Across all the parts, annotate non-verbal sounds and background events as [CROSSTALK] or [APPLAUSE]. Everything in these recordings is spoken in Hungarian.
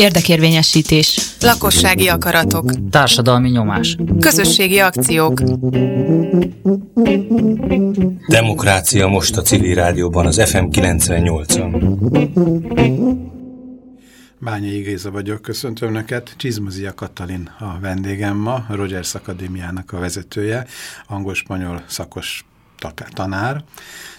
Érdekérvényesítés. Lakossági akaratok. Társadalmi nyomás. Közösségi akciók. Demokrácia most a civil rádióban az FM 98-on. Bányai Géza vagyok, köszöntöm Önöket. Csizmazia Katalin a vendégem ma, Rogers Akadémiának a vezetője, angol-spanyol szakos tanár,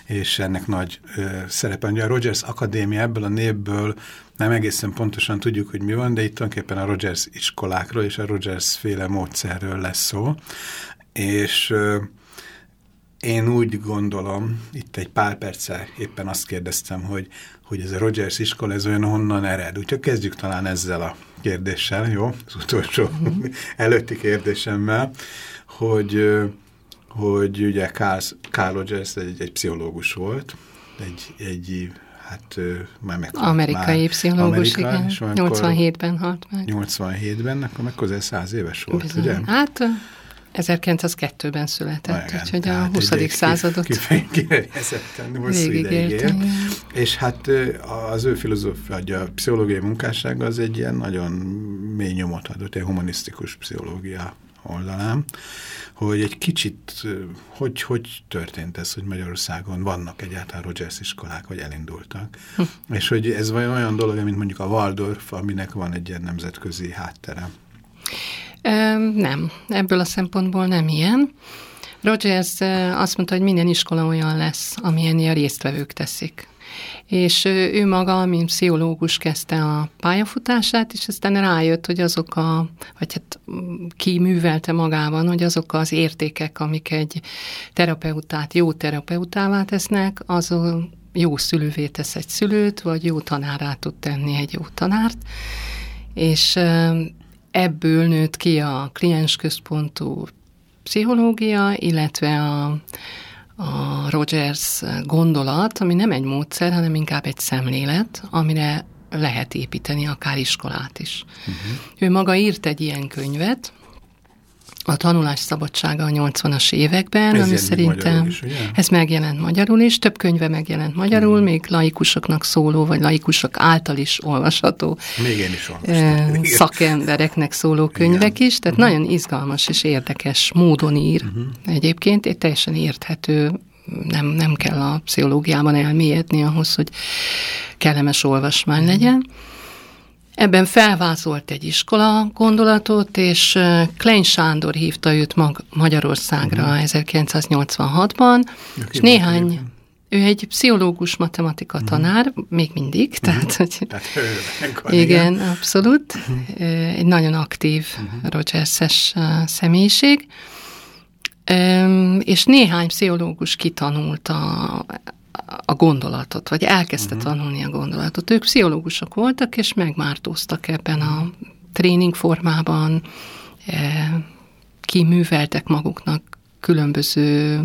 és ennek nagy ö, szerepe. Ugye a Rogers Akadémia ebből a névből nem egészen pontosan tudjuk, hogy mi van, de itt tulajdonképpen a Rogers iskolákról és a Rogers féle módszerről lesz szó. És én úgy gondolom, itt egy pár perccel éppen azt kérdeztem, hogy, hogy ez a Rogers iskola, ez olyan honnan ered. Úgyhogy kezdjük talán ezzel a kérdéssel, jó? Az utolsó mm előtti kérdésemmel, hogy hogy ugye Carl, Carl Rogers egy, egy pszichológus volt, egy, egy hát már meg Amerikai már, pszichológus, Amerika, igen. 87-ben halt meg. 87-ben, akkor meg közel száz éves volt, Bizony. ugye? Hát 1902-ben született, Igen, úgyhogy a 20. Egy, századot kifejezetten végigélte. És hát az ő filozófia, a pszichológiai munkássága az egy ilyen nagyon mély nyomot adott, egy humanisztikus pszichológia oldalán hogy egy kicsit, hogy, hogy történt ez, hogy Magyarországon vannak egyáltalán Rogers iskolák, vagy elindultak, hm. és hogy ez vagy olyan dolog, mint mondjuk a Waldorf, aminek van egy ilyen nemzetközi háttere. Nem, ebből a szempontból nem ilyen. Rogers azt mondta, hogy minden iskola olyan lesz, amilyen a résztvevők teszik és ő maga, mint pszichológus kezdte a pályafutását, és aztán rájött, hogy azok a, vagy hát kiművelte magában, hogy azok az értékek, amik egy terapeutát jó terapeutává tesznek, az jó szülővé tesz egy szülőt, vagy jó tanárát tud tenni egy jó tanárt, és ebből nőtt ki a kliensközpontú pszichológia, illetve a a Rogers gondolat, ami nem egy módszer, hanem inkább egy szemlélet, amire lehet építeni akár iskolát is. Uh-huh. Ő maga írt egy ilyen könyvet, a tanulás szabadsága a 80-as években, ez ami szerintem is, ez megjelent magyarul is, több könyve megjelent magyarul, mm. még laikusoknak szóló, vagy laikusok által is olvasható. Még én is olvastam. Szakembereknek szóló könyvek Igen. is, tehát mm. nagyon izgalmas és érdekes módon ír mm-hmm. egyébként, egy teljesen érthető nem, nem kell a pszichológiában elmélyedni ahhoz, hogy kellemes olvasmány legyen. Ebben felvázolt egy iskola gondolatot, és Klein Sándor hívta őt mag Magyarországra uh-huh. 1986-ban, és néhány, ő egy pszichológus, matematika uh-huh. tanár, még mindig, uh-huh. tehát, hogy, tehát igen, igen, abszolút, uh-huh. egy nagyon aktív uh-huh. Rogers-es személyiség, és néhány pszichológus kitanult a, a gondolatot, vagy elkezdte uh-huh. tanulni a gondolatot. Ők pszichológusok voltak, és megmártóztak ebben a tréning formában, e, kiműveltek maguknak különböző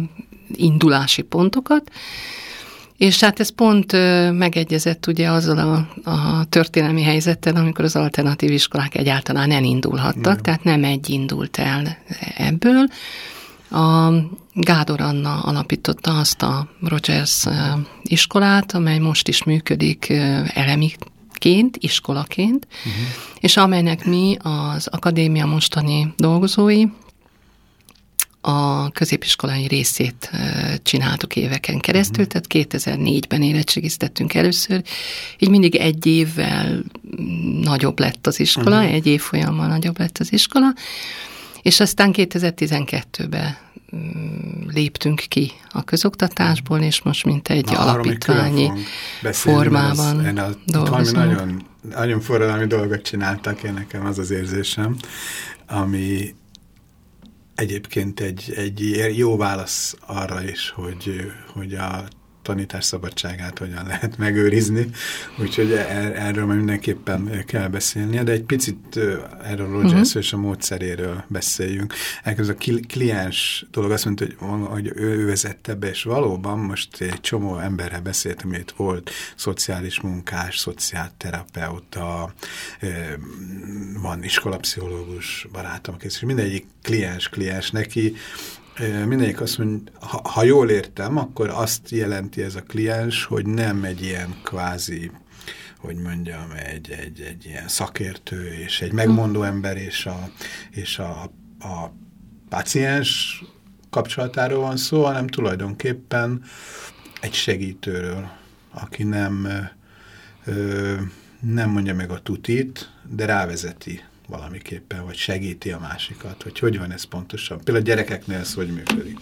indulási pontokat, és hát ez pont megegyezett ugye azzal a, a történelmi helyzettel, amikor az alternatív iskolák egyáltalán elindulhattak, uh-huh. tehát nem egy indult el ebből, a Gádor Anna alapította azt a Rogers iskolát, amely most is működik elemiként, iskolaként, uh-huh. és amelynek mi az akadémia mostani dolgozói a középiskolai részét csináltuk éveken keresztül, uh-huh. tehát 2004-ben érettségiztettünk először, így mindig egy évvel nagyobb lett az iskola, uh-huh. egy évfolyammal nagyobb lett az iskola, és aztán 2012-ben mm, léptünk ki a közoktatásból, és most mint egy Na, alapítványi formában ez, a, dolgozunk. Nagyon, nagyon forradalmi dolgot csináltak, én nekem az az érzésem, ami egyébként egy, egy jó válasz arra is, hogy, hogy a tanítás szabadságát hogyan [LAUGHS] lehet megőrizni, úgyhogy er, erről majd mindenképpen kell beszélnie, de egy picit erről Rogers uh -huh. és a módszeréről beszéljünk. Ez a kliens dolog azt mondta, hogy, hogy ő vezette be, és valóban most egy csomó emberrel beszéltem, itt volt szociális munkás, szociálterapeuta, van iskolapszichológus barátom, és mindegyik kliens, kliens neki, Mindegyik azt mondja, ha, ha jól értem, akkor azt jelenti ez a kliens, hogy nem egy ilyen kvázi hogy mondjam, egy, egy, egy ilyen szakértő és egy megmondó ember és a, és a, a paciens kapcsolatáról van szó, hanem tulajdonképpen egy segítőről, aki nem, ö, nem mondja meg a tutit, de rávezeti valamiképpen, vagy segíti a másikat, hogy hogy van ez pontosan. Például a gyerekeknél ez hogy működik.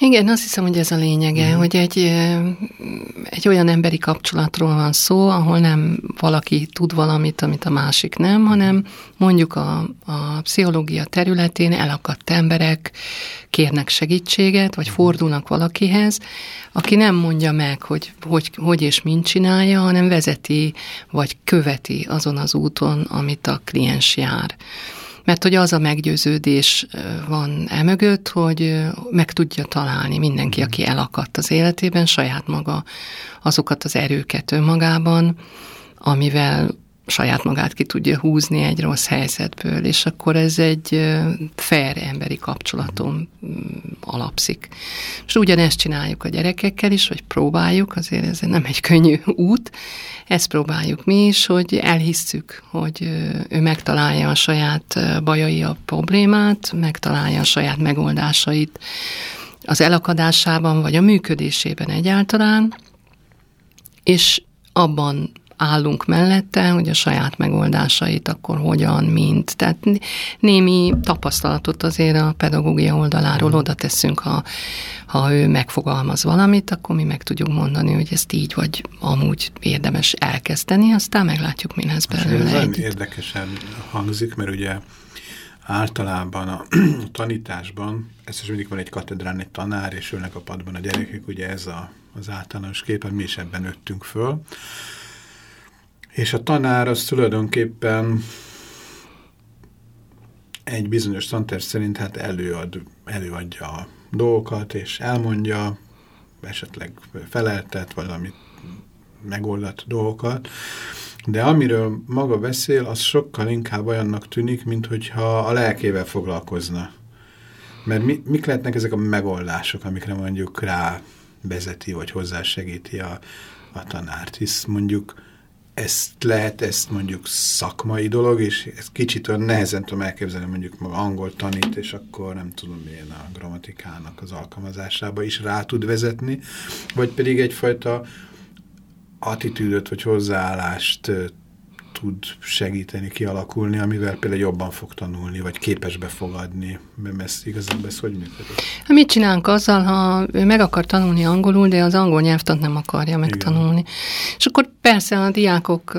Igen, azt hiszem, hogy ez a lényege, mm. hogy egy, egy olyan emberi kapcsolatról van szó, ahol nem valaki tud valamit, amit a másik nem, hanem mondjuk a, a pszichológia területén elakadt emberek kérnek segítséget, vagy fordulnak valakihez, aki nem mondja meg, hogy hogy, hogy és mint csinálja, hanem vezeti, vagy követi azon az úton, amit a kliens jár mert hogy az a meggyőződés van emögött, hogy meg tudja találni mindenki, aki elakadt az életében, saját maga azokat az erőket önmagában, amivel saját magát ki tudja húzni egy rossz helyzetből, és akkor ez egy fair emberi kapcsolaton mm, alapszik. És ugyanezt csináljuk a gyerekekkel is, hogy próbáljuk, azért ez nem egy könnyű út, ezt próbáljuk mi is, hogy elhisszük, hogy ő megtalálja a saját bajai a problémát, megtalálja a saját megoldásait az elakadásában, vagy a működésében egyáltalán, és abban állunk mellette, hogy a saját megoldásait akkor hogyan, mint. Tehát némi tapasztalatot azért a pedagógia oldaláról oda teszünk, ha, ha ő megfogalmaz valamit, akkor mi meg tudjuk mondani, hogy ezt így vagy amúgy érdemes elkezdeni, aztán meglátjuk, mi lesz belőle. Ez érdekesen hangzik, mert ugye általában a [CLEARS THROAT] tanításban, ez is mindig van egy katedrán, egy tanár, és ülnek a padban a gyerekek, ugye ez a, az általános kép, mi is ebben öttünk föl. És a tanár az tulajdonképpen egy bizonyos tanterv szerint hát előad, előadja a dolgokat, és elmondja, esetleg feleltet, valami megoldott dolgokat, de amiről maga beszél, az sokkal inkább olyannak tűnik, mint hogyha a lelkével foglalkozna. Mert mi, mik lehetnek ezek a megoldások, amikre mondjuk rá vezeti, vagy hozzásegíti a, a tanárt, hisz mondjuk ezt lehet, ezt mondjuk szakmai dolog, és ez kicsit olyan nehezen tudom elképzelni, mondjuk maga angol tanít, és akkor nem tudom milyen a grammatikának az alkalmazásába is rá tud vezetni, vagy pedig egyfajta attitűdöt vagy hozzáállást tud segíteni, kialakulni, amivel például jobban fog tanulni, vagy képes befogadni. Mert ez igazából ez hogy működik? Hát mit csinálunk azzal, ha ő meg akar tanulni angolul, de az angol nyelvtant nem akarja megtanulni. Igen. És akkor persze a diákok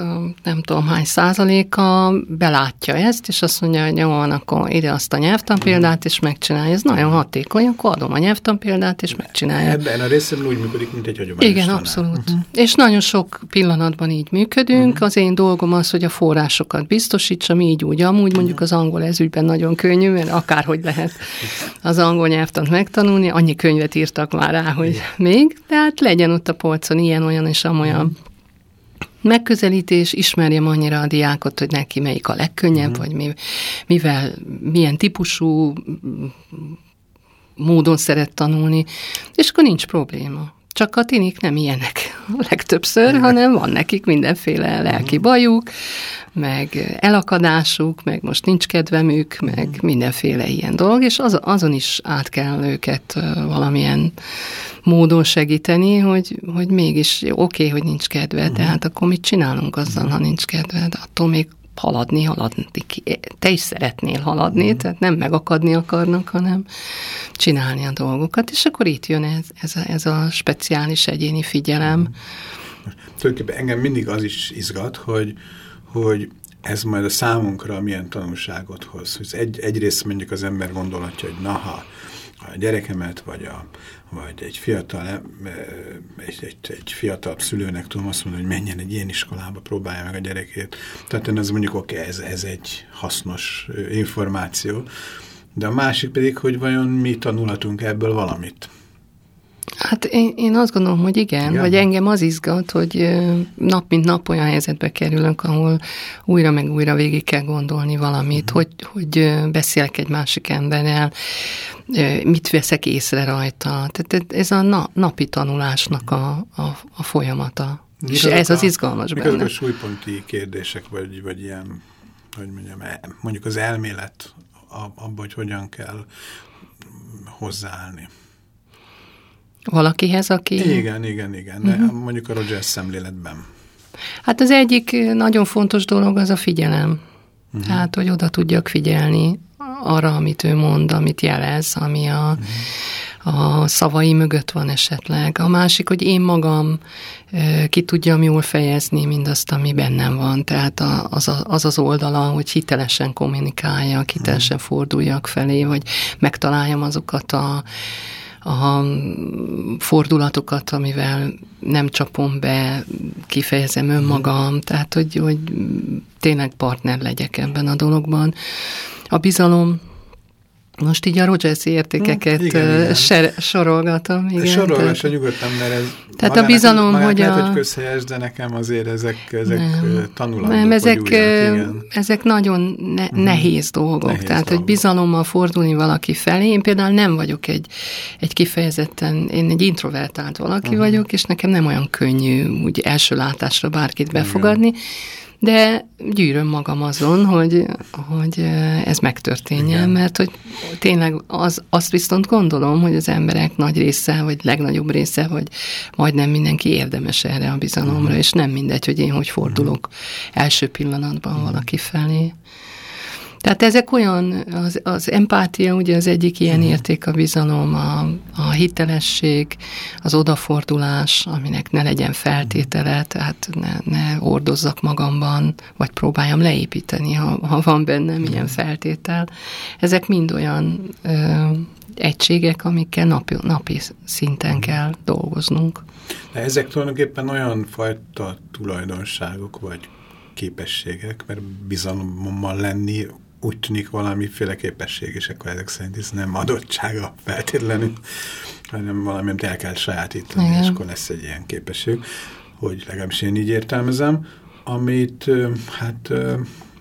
nem tudom hány százaléka belátja ezt, és azt mondja, hogy jó, van, akkor ide azt a nyelvtan mhm. példát, és megcsinálja. Ez nagyon hatékony, akkor adom a nyelvtan példát, és megcsinálja. Ebben a részemben úgy működik, mint egy hagyományos Igen, tanár. abszolút. Uh mhm. -huh. És nagyon sok pillanatban így működünk. Uh mhm. -huh. Az én dolgom az, hogy a forrásokat biztosítsam, így úgy, amúgy mondjuk az angol ezügyben nagyon könnyű, mert akárhogy lehet az angol nyelvtant megtanulni, annyi könyvet írtak már rá, hogy még, tehát legyen ott a polcon ilyen, olyan és amolyan. Megközelítés, ismerjem annyira a diákot, hogy neki melyik a legkönnyebb, uh-huh. vagy mi, mivel, milyen típusú módon szeret tanulni, és akkor nincs probléma. Csak a tinik nem ilyenek a [LAUGHS] legtöbbször, hanem van nekik mindenféle lelki mhm. bajuk, meg elakadásuk, meg most nincs kedvemük, meg mhm. mindenféle ilyen dolog, és az, azon is át kell őket valamilyen módon segíteni, hogy, hogy mégis oké, okay, hogy nincs kedve, de hát akkor mit csinálunk azzal, ha nincs kedve, de attól még haladni, haladni. Te is szeretnél haladni, mm. tehát nem megakadni akarnak, hanem csinálni a dolgokat, és akkor itt jön ez, ez, a, ez a speciális egyéni figyelem. Mm. Tulajdonképpen engem mindig az is izgat, hogy, hogy ez majd a számunkra milyen tanulságot hoz. Hogy egy, egyrészt mondjuk az ember gondolatja, hogy na, ha a gyerekemet, vagy, a, vagy egy fiatal, egy, egy, egy fiatal szülőnek tudom azt mondani, hogy menjen egy ilyen iskolába, próbálja meg a gyerekét. Tehát ez mondjuk oké, ez, ez egy hasznos információ. De a másik pedig, hogy vajon mi tanulhatunk ebből valamit. Hát én, én azt gondolom, hogy igen, igen, vagy engem az izgat, hogy nap mint nap olyan helyzetbe kerülünk, ahol újra meg újra végig kell gondolni valamit, uh-huh. hogy, hogy beszélek egy másik emberrel, mit veszek észre rajta. Tehát ez a na, napi tanulásnak a, a, a folyamata. Mik és ez a, az izgalmas benne. Mik azok a súlyponti kérdések, vagy, vagy ilyen, hogy mondjam, e, mondjuk az elmélet abban, hogy hogyan kell hozzáállni. Valakihez, aki... Igen, igen, igen. Uh mhm. -huh. Mondjuk a Rogers szemléletben. Hát az egyik nagyon fontos dolog az a figyelem. Uh mhm. -huh. Tehát, hogy oda tudjak figyelni arra, amit ő mond, amit jelez, ami a, uh -huh. a szavai mögött van esetleg. A másik, hogy én magam ki tudjam jól fejezni mindazt, ami bennem van. Tehát az az, az oldala, hogy hitelesen kommunikáljak, hitelesen forduljak felé, vagy megtaláljam azokat a a fordulatokat, amivel nem csapom be, kifejezem önmagam, tehát hogy, hogy tényleg partner legyek ebben a dologban. A bizalom most így a Rogers értékeket hm, igen, igen. Ser, sorolgatom. Igen, Sorolgassa nyugodtan, mert ez tehát a bizalom, magát hogy lehet, a... hogy közhelyes, de nekem azért ezek, ezek nem, tanulandók, Nem, ezek, újak, ezek nagyon ne, uh-huh. nehéz dolgok. Nehéz tehát, dolgok. hogy bizalommal fordulni valaki felé. Én például nem vagyok egy, egy kifejezetten, én egy introvertált valaki uh-huh. vagyok, és nekem nem olyan könnyű úgy első látásra bárkit befogadni. Igen de gyűröm magam azon, hogy, hogy ez megtörténjen, Igen. mert hogy tényleg az, azt viszont gondolom, hogy az emberek nagy része, vagy legnagyobb része, vagy majdnem mindenki érdemes erre a bizalomra, uh-huh. és nem mindegy, hogy én hogy fordulok uh-huh. első pillanatban uh-huh. valaki felé. Tehát ezek olyan, az, az empátia ugye az egyik ilyen uh-huh. érték, a bizalom, a, a hitelesség, az odafordulás, aminek ne legyen feltétele, tehát ne, ne ordozzak magamban, vagy próbáljam leépíteni, ha, ha van bennem ilyen feltétel. Ezek mind olyan ö, egységek, amikkel napi, napi szinten kell dolgoznunk. De ezek tulajdonképpen olyan fajta tulajdonságok, vagy képességek, mert bizalommal lenni úgy tűnik valamiféle képesség, és akkor ezek szerint ez nem adottsága feltétlenül, hanem valami, amit el kell sajátítani, Igen. és akkor lesz egy ilyen képesség, hogy legalábbis én így értelmezem, amit hát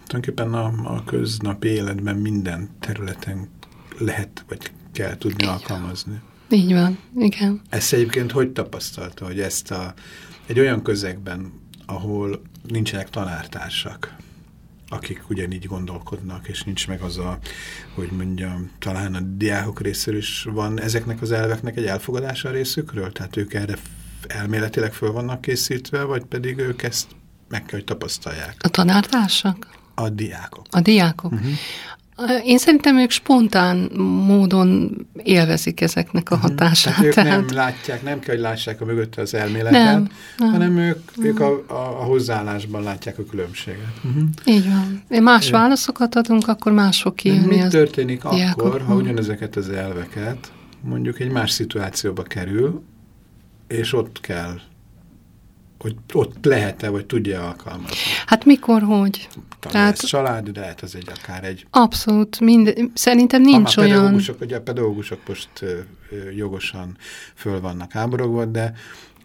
tulajdonképpen a, a köznapi életben minden területen lehet, vagy kell tudni így alkalmazni. Van. Így van, igen. Ezt egyébként hogy tapasztalta, hogy ezt a, egy olyan közegben, ahol nincsenek tanártársak, akik ugyanígy gondolkodnak, és nincs meg az a, hogy mondjam, talán a diákok részéről is van ezeknek az elveknek egy elfogadása a részükről? Tehát ők erre elméletileg föl vannak készítve, vagy pedig ők ezt meg kell, hogy tapasztalják? A tanártársak? A diákok. A diákok. Uh -huh. Én szerintem ők spontán módon élvezik ezeknek a mhm. hatását. Tehát ők tehát... nem látják, nem kell, hogy lássák a mögötte az elméletet, nem, nem. hanem ők, ők a, a, a hozzáállásban látják a különbséget. Uh -huh. Így van. Más é. válaszokat adunk, akkor mások kijönni. Mi történik akkor, ha ugyanezeket az elveket mondjuk egy más szituációba kerül, és ott kell hogy ott lehet-e, vagy tudja alkalmazni? Hát mikor, hogy? Talán Tehát, ez családi, de lehet ez egy akár egy... Abszolút, mind, szerintem nincs a olyan... Pedagógusok, ugye a pedagógusok most ö, ö, jogosan föl vannak háborogva, de,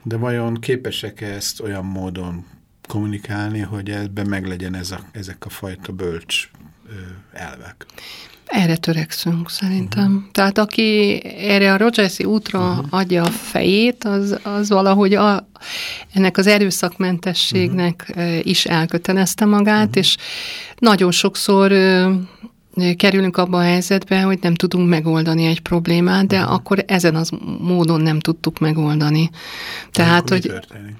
de vajon képesek-e ezt olyan módon kommunikálni, hogy ebben meglegyen ez a, ezek a fajta bölcs ö, elvek? Erre törekszünk szerintem. Uh-huh. Tehát aki erre a Rogersi útra uh-huh. adja a fejét, az, az valahogy a, ennek az erőszakmentességnek uh-huh. is elkötelezte magát, uh-huh. és nagyon sokszor kerülünk abba a helyzetbe, hogy nem tudunk megoldani egy problémát, de uh-huh. akkor ezen az módon nem tudtuk megoldani. Tehát, hogy... Történik?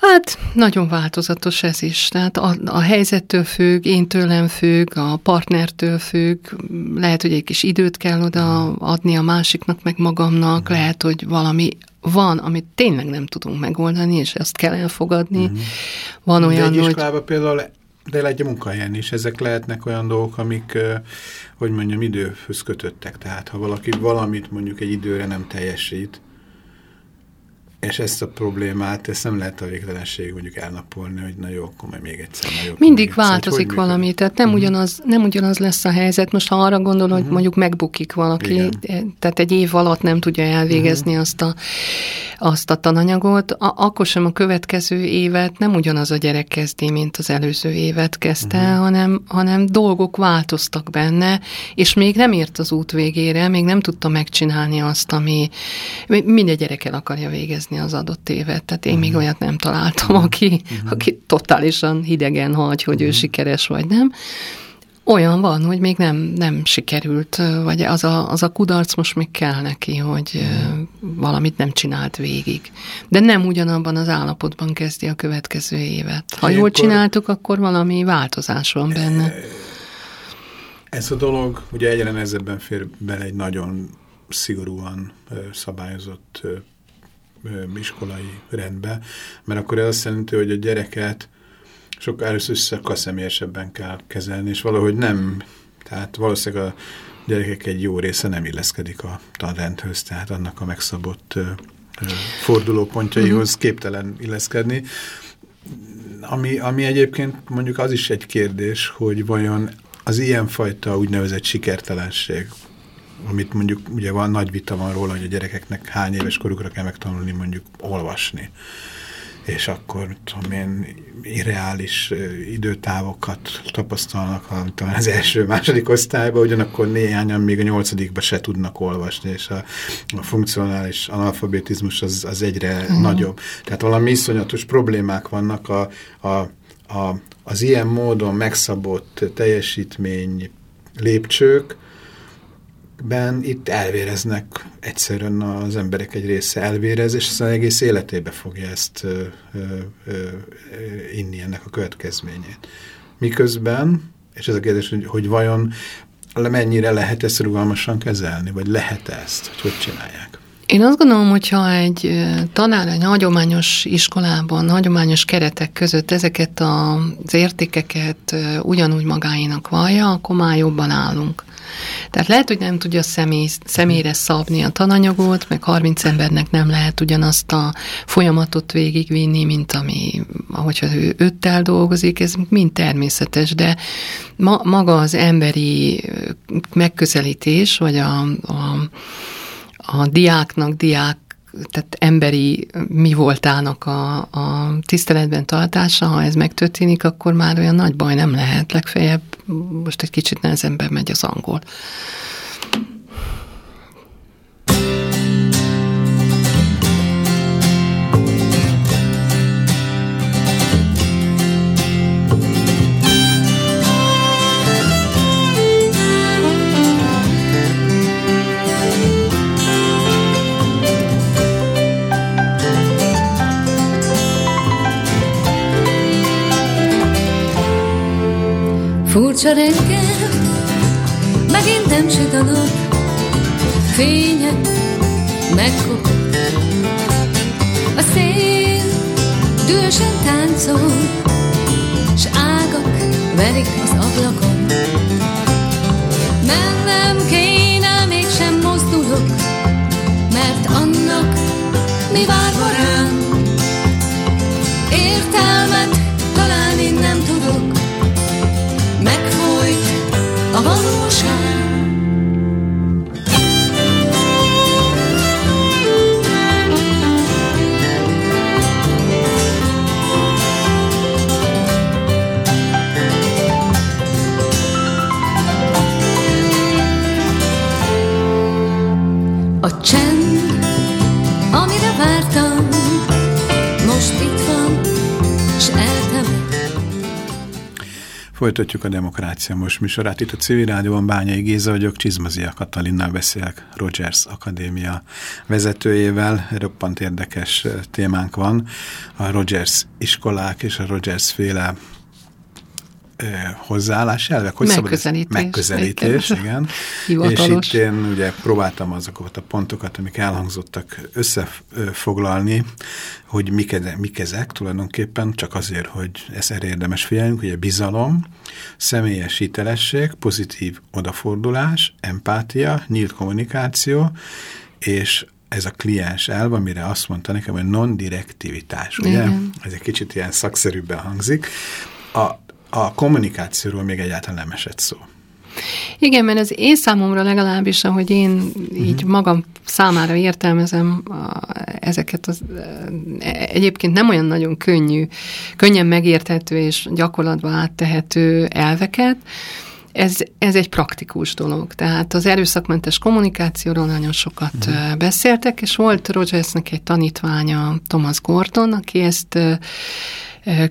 Hát nagyon változatos ez is. Tehát a, a helyzettől függ, én tőlem függ, a partnertől függ, lehet, hogy egy kis időt kell oda adni a másiknak, meg magamnak, lehet, hogy valami van, amit tényleg nem tudunk megoldani, és ezt kell elfogadni. Mm. Van olyan, de egy hogy... például de egy munkahelyen is, ezek lehetnek olyan dolgok, amik, hogy mondjam, időhöz kötöttek. Tehát ha valaki valamit mondjuk egy időre nem teljesít, És ezt a problémát, ezt nem lehet a végtelenség mondjuk elnapolni, hogy na jó, akkor majd még egyszer. Na jó, Mindig egyszer. változik hogy valami, tehát nem, uh mhm. -huh. ugyanaz, nem ugyanaz lesz a helyzet. Most ha arra gondol, hogy uh mhm. -huh. mondjuk megbukik valaki, Igen. Eh, tehát egy év alatt nem tudja elvégezni uh mhm. -huh. azt, a, azt a tananyagot, a, akkor sem a következő évet nem ugyanaz a gyerek kezdi, mint az előző évet kezdte, uh -huh. hanem, hanem dolgok változtak benne, és még nem ért az út végére, még nem tudta megcsinálni azt, ami minden gyerek el akarja végezni végezni az adott évet. Tehát én uh-huh. még mhm. olyat nem találtam, mhm. aki, uh-huh. aki totálisan hidegen hagy, hogy uh-huh. ő sikeres vagy nem. Olyan van, hogy még nem, nem sikerült, vagy az a, az a kudarc most még kell neki, hogy valamit nem csinált végig. De nem ugyanabban az állapotban kezdi a következő évet. Ha jól csináltuk, akkor valami változás van benne. Ez a dolog ugye egyre nehezebben fér bele egy nagyon szigorúan szabályozott iskolai rendbe, mert akkor ez azt jelenti, hogy a gyereket sokkal először sokkal személyesebben kell kezelni, és valahogy nem, tehát valószínűleg a gyerekek egy jó része nem illeszkedik a tanrendhöz, tehát annak a megszabott ö, ö, fordulópontjaihoz. -huh. képtelen illeszkedni. Ami, ami egyébként mondjuk az is egy kérdés, hogy vajon az ilyenfajta úgynevezett sikertelenség, amit mondjuk ugye van nagy vita van róla, hogy a gyerekeknek hány éves korukra kell megtanulni mondjuk olvasni és akkor tudom én, irreális időtávokat tapasztalnak talán az első-második osztályban, ugyanakkor néhányan még a nyolcadikban se tudnak olvasni, és a, a funkcionális analfabetizmus az, az egyre -huh. nagyobb. Tehát valami iszonyatos problémák vannak a, a, a, az ilyen módon megszabott teljesítmény lépcsők, ben itt elvéreznek egyszerűen az emberek egy része elvérez, és aztán egész életébe fogja ezt ö, ö, ö, inni ennek a következményét. Miközben, és ez a kérdés, hogy, hogy vajon mennyire lehet ezt rugalmasan kezelni, vagy lehet ezt, hogy hogy csinálják? Én azt gondolom, hogyha egy tanár egy hagyományos iskolában, hagyományos keretek között ezeket az értékeket ugyanúgy magáinak vallja, akkor már jobban állunk. Tehát lehet, hogy nem tudja személy, személyre szabni a tananyagot, meg 30 embernek nem lehet ugyanazt a folyamatot végigvinni, mint ami, ahogyha ő öttel dolgozik, ez mind természetes, de ma, maga az emberi megközelítés, vagy a, a, a diáknak diák tehát emberi mi voltának a, a tiszteletben tartása, ha ez megtörténik, akkor már olyan nagy baj nem lehet. Legfeljebb most egy kicsit nehezemben megy az angol. Furcsa reggel, megint nem süt a nap, fénye megkopott. A szél dühösen táncol, s ágak verik az ablakon. Folytatjuk a Demokrácia Most műsorát. Itt a Civil Rádióban Bányai Géza vagyok, Csizmazia Katalinnal beszélek, Rogers Akadémia vezetőjével. Roppant érdekes témánk van. A Rogers iskolák és a Rogers féle hozzáállás elvek, hogy megközelítés. Megközelítés, igen. [LAUGHS] Hivatalos. És itt én ugye próbáltam azokat a pontokat, amik elhangzottak összefoglalni, hogy mik, mik ezek tulajdonképpen, csak azért, hogy ez erre érdemes figyelnünk, hogy a bizalom, személyes hitelesség, pozitív odafordulás, empátia, nyílt kommunikáció, és ez a kliens elv, amire azt mondta nekem, hogy non-direktivitás, ugye? Igen. Ez egy kicsit ilyen szakszerűbben hangzik. A, a kommunikációról még egyáltalán nem esett szó. Igen, mert ez én számomra legalábbis, ahogy én uh-huh. így magam számára értelmezem a, ezeket az e, egyébként nem olyan nagyon könnyű, könnyen megérthető és gyakorlatba áttehető elveket, ez, ez egy praktikus dolog. Tehát az erőszakmentes kommunikációról nagyon sokat uh-huh. beszéltek, és volt Rogersnek egy tanítványa, Thomas Gordon, aki ezt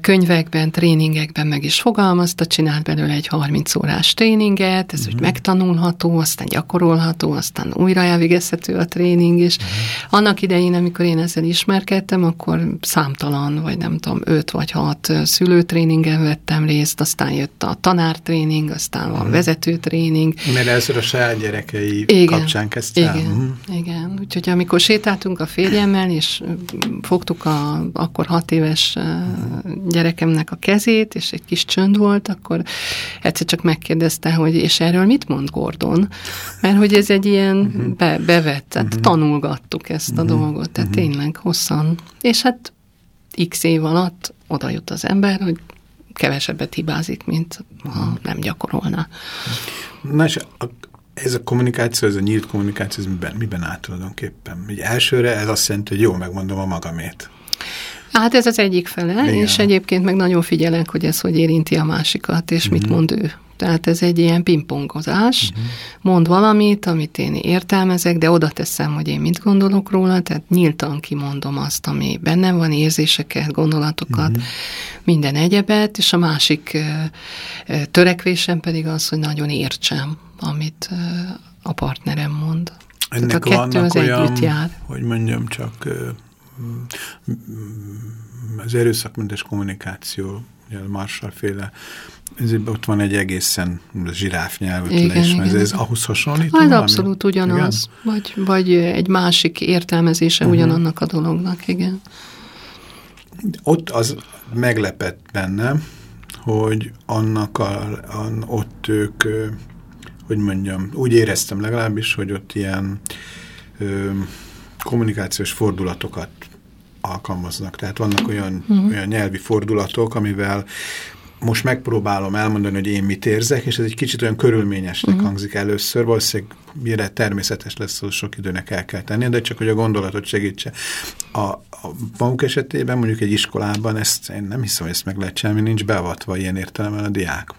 könyvekben, tréningekben meg is fogalmazta, csinált belőle egy 30 órás tréninget, ez uh-huh. úgy megtanulható, aztán gyakorolható, aztán újra elvégezhető a tréning is. Uh-huh. Annak idején, amikor én ezzel ismerkedtem, akkor számtalan, vagy nem tudom, öt vagy hat szülőtréningen vettem részt, aztán jött a tanártréning, aztán uh-huh. a vezetőtréning. Mert először a saját gyerekei igen, kapcsán kezdte Igen, uh-huh. igen. Úgyhogy amikor sétáltunk a férjemmel, és fogtuk a akkor hat éves uh-huh gyerekemnek a kezét, és egy kis csönd volt, akkor egyszer csak megkérdezte, hogy és erről mit mond Gordon? Mert hogy ez egy ilyen uh-huh. be, bevett, tehát uh-huh. tanulgattuk ezt uh-huh. a dolgot, tehát uh-huh. tényleg hosszan. És hát x év alatt oda jut az ember, hogy kevesebbet hibázik, mint ha nem gyakorolná. Na és a, ez a kommunikáció, ez a nyílt kommunikáció, ez miben, miben áll tulajdonképpen? Így elsőre ez azt jelenti, hogy jó, megmondom a magamét. Hát ez az egyik fele, Igen. és egyébként meg nagyon figyelek, hogy ez hogy érinti a másikat, és uh-huh. mit mhm. mond ő. Tehát ez egy ilyen pingpongozás. Uh-huh. Mond valamit, amit én értelmezek, de oda teszem, hogy én mit gondolok róla, tehát nyíltan kimondom azt, ami bennem van, érzéseket, gondolatokat, uh-huh. minden egyebet, és a másik törekvésem pedig az, hogy nagyon értsem, amit a partnerem mond. Ennek tehát a kettő az olyan, együtt jár. hogy mondjam csak az erőszakmentes kommunikáció, ugye a Marshall féle, ez, ott van egy egészen zsiráf nyelv, igen, is, igen. Ez, ez ahhoz hasonlít? Hát abszolút ugyanaz, vagy, vagy egy másik értelmezése uh mhm. -huh. ugyanannak a dolognak, igen. Ott az meglepett bennem, hogy annak a, a, ott ők, hogy mondjam, úgy éreztem legalábbis, hogy ott ilyen ö, kommunikációs fordulatokat alkalmaznak. Tehát vannak olyan, uh-huh. olyan nyelvi fordulatok, amivel most megpróbálom elmondani, hogy én mit érzek, és ez egy kicsit olyan körülményesnek uh-huh. hangzik először, valószínűleg mire természetes lesz, az sok időnek el kell tenni, de csak hogy a gondolatot segítse. A, a maguk esetében, mondjuk egy iskolában, ezt én nem hiszem, hogy ezt meg lehet csinálni, nincs beavatva ilyen értelemben a diák.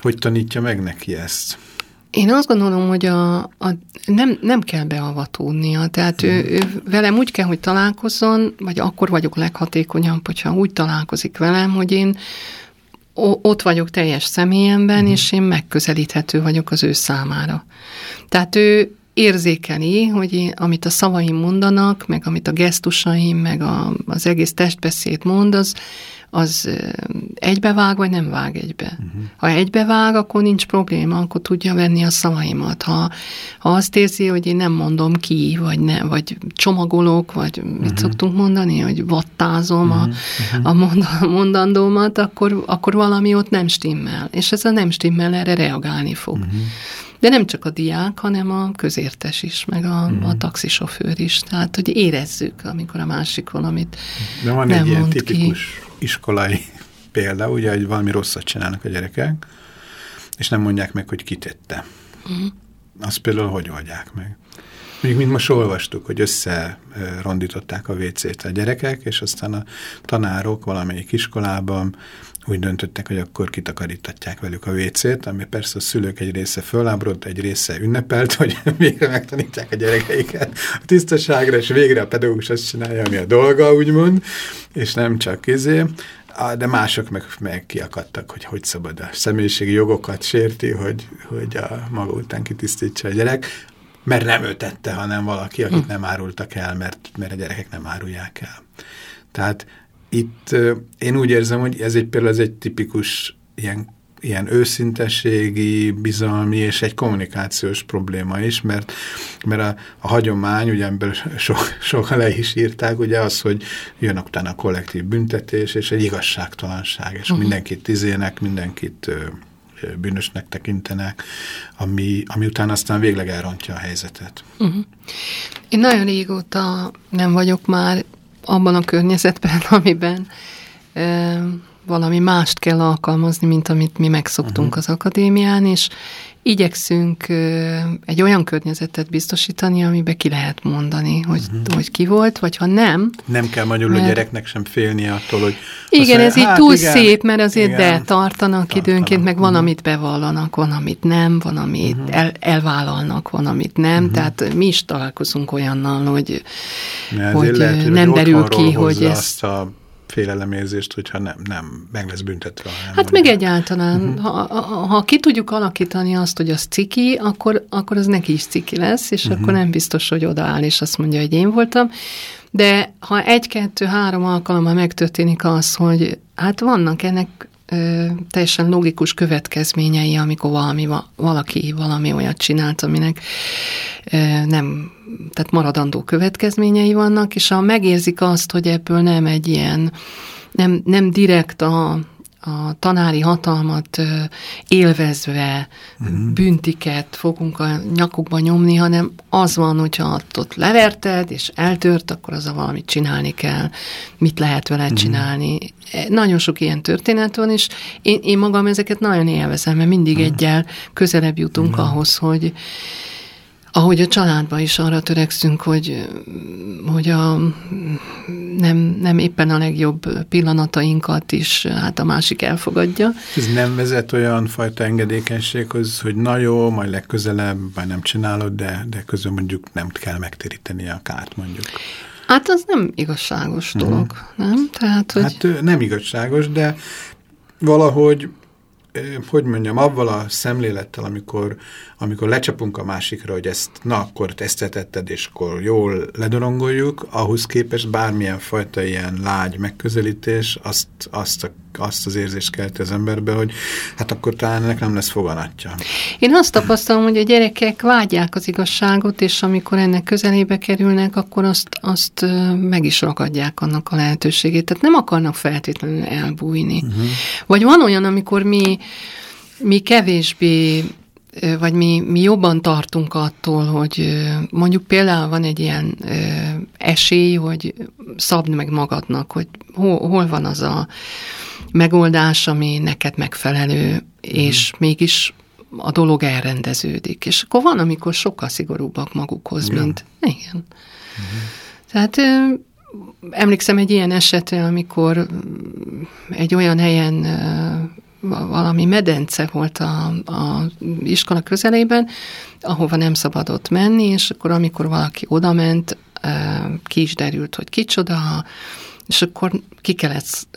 Hogy tanítja meg neki ezt? Én azt gondolom, hogy a, a, nem, nem kell beavatódnia, tehát ő, ő velem úgy kell, hogy találkozzon, vagy akkor vagyok leghatékonyabb, hogyha úgy találkozik velem, hogy én ott vagyok teljes személyemben, uh-huh. és én megközelíthető vagyok az ő számára. Tehát ő érzékeli, hogy én, amit a szavaim mondanak, meg amit a gesztusaim, meg a, az egész testbeszéd mond, az, az egybevág, vagy nem vág egybe. Uh-huh. Ha egybevág, akkor nincs probléma, akkor tudja venni a szavaimat. Ha, ha azt érzi, hogy én nem mondom ki, vagy, ne, vagy csomagolok, vagy uh-huh. mit szoktunk mondani, hogy vattázom uh-huh. a, a mondandómat, akkor, akkor valami ott nem stimmel. És ez a nem stimmel erre reagálni fog. Uh-huh. De nem csak a diák, hanem a közértes is, meg a, mm. a taxisofőr is. Tehát, hogy érezzük, amikor a másik valamit De van nem egy ilyen tipikus ki. Iskolai [LAUGHS] példa, ugye, hogy valami rosszat csinálnak a gyerekek, és nem mondják meg, hogy kitette. Mm. Azt például hogy oldják meg? Mondjuk, mint most olvastuk, hogy összerondították a WC-t a gyerekek, és aztán a tanárok valamelyik iskolában úgy döntöttek, hogy akkor kitakarítatják velük a WC-t, ami persze a szülők egy része fölábrodt, egy része ünnepelt, hogy [LAUGHS] végre megtanítják a gyerekeiket a tisztaságra, és végre a pedagógus azt csinálja, ami a dolga, úgymond, és nem csak izé, de mások meg, meg kiakadtak, hogy hogy szabad a személyiségi jogokat sérti, hogy, hogy a maga után kitisztítsa a gyerek, mert nem ő tette, hanem valaki, akit hm. nem árultak el, mert, mert a gyerekek nem árulják el. Tehát itt én úgy érzem, hogy ez egy például ez egy tipikus ilyen, ilyen őszintességi, bizalmi és egy kommunikációs probléma is, mert, mert a, a hagyomány, ugye ebből so, sokan le is írták, ugye az, hogy jön utána a kollektív büntetés, és egy igazságtalanság, és uh -huh. mindenkit tizének, mindenkit bűnösnek tekintenek, ami, ami után aztán végleg elrontja a helyzetet. Uh -huh. Én nagyon régóta nem vagyok már abban a környezetben, [LAUGHS] amiben valami mást kell alkalmazni, mint amit mi megszoktunk uh-huh. az akadémián, és igyekszünk egy olyan környezetet biztosítani, amiben ki lehet mondani, hogy, uh-huh. hogy ki volt, vagy ha nem. Nem kell magyarul mert... a gyereknek sem félni attól, hogy... Igen, ez hát, így túl igen, szép, mert azért igen, de tartanak, tartanak időnként, meg van, uh-huh. amit bevallanak, van, amit nem, van, amit uh-huh. el, elvállalnak, van, amit nem, uh-huh. tehát mi is találkozunk olyannal, hogy, hogy lehet, nem derül ki, hogy ez... a félelemérzést, hogyha nem, nem meg lesz büntetve. Nem hát meg egyáltalán, uh-huh. ha, ha, ha ki tudjuk alakítani azt, hogy az ciki, akkor, akkor az neki is ciki lesz, és uh-huh. akkor nem biztos, hogy odaáll, és azt mondja, hogy én voltam. De ha egy-kettő-három alkalommal megtörténik az, hogy hát vannak ennek ö, teljesen logikus következményei, amikor valami, valaki valami olyat csinált, aminek ö, nem, tehát maradandó következményei vannak, és ha megérzik azt, hogy ebből nem egy ilyen, nem, nem direkt a a tanári hatalmat élvezve uh-huh. büntiket fogunk a nyakukba nyomni, hanem az van, hogyha ott leverted, és eltört, akkor az a valamit csinálni kell, mit lehet vele uh-huh. csinálni. E, nagyon sok ilyen történet van, és én, én magam ezeket nagyon élvezem, mert mindig uh-huh. egyel közelebb jutunk uh-huh. ahhoz, hogy ahogy a családban is arra törekszünk, hogy, hogy a, nem, nem éppen a legjobb pillanatainkat is hát a másik elfogadja. Ez nem vezet olyan fajta engedékenységhoz, hogy na jó, majd legközelebb, majd nem csinálod, de, de közben mondjuk nem kell megtéríteni a kárt mondjuk. Hát az nem igazságos dolog, uh-huh. nem? Tehát, hogy... Hát nem igazságos, de valahogy hogy mondjam, avval a szemlélettel, amikor, amikor lecsapunk a másikra, hogy ezt, na, akkor ezt tetted, és akkor jól ledorongoljuk, ahhoz képest bármilyen fajta ilyen lágy megközelítés, azt, azt, a, azt az érzést kelt az emberbe, hogy hát akkor talán ennek nem lesz foganatja. Én azt tapasztalom, hogy a gyerekek vágyják az igazságot, és amikor ennek közelébe kerülnek, akkor azt, azt meg is ragadják annak a lehetőségét. Tehát nem akarnak feltétlenül elbújni. Uh -huh. Vagy van olyan, amikor mi mi kevésbé, vagy mi, mi jobban tartunk attól, hogy mondjuk például van egy ilyen esély, hogy szabd meg magadnak, hogy hol, hol van az a megoldás, ami neked megfelelő, és mm. mégis a dolog elrendeződik. És akkor van, amikor sokkal szigorúbbak magukhoz, ja. mint... Igen. Mm. Tehát emlékszem egy ilyen esetre, amikor egy olyan helyen valami medence volt a, a iskola közelében, ahova nem szabadott menni, és akkor amikor valaki odament, ki is derült, hogy kicsoda, és akkor ki kellett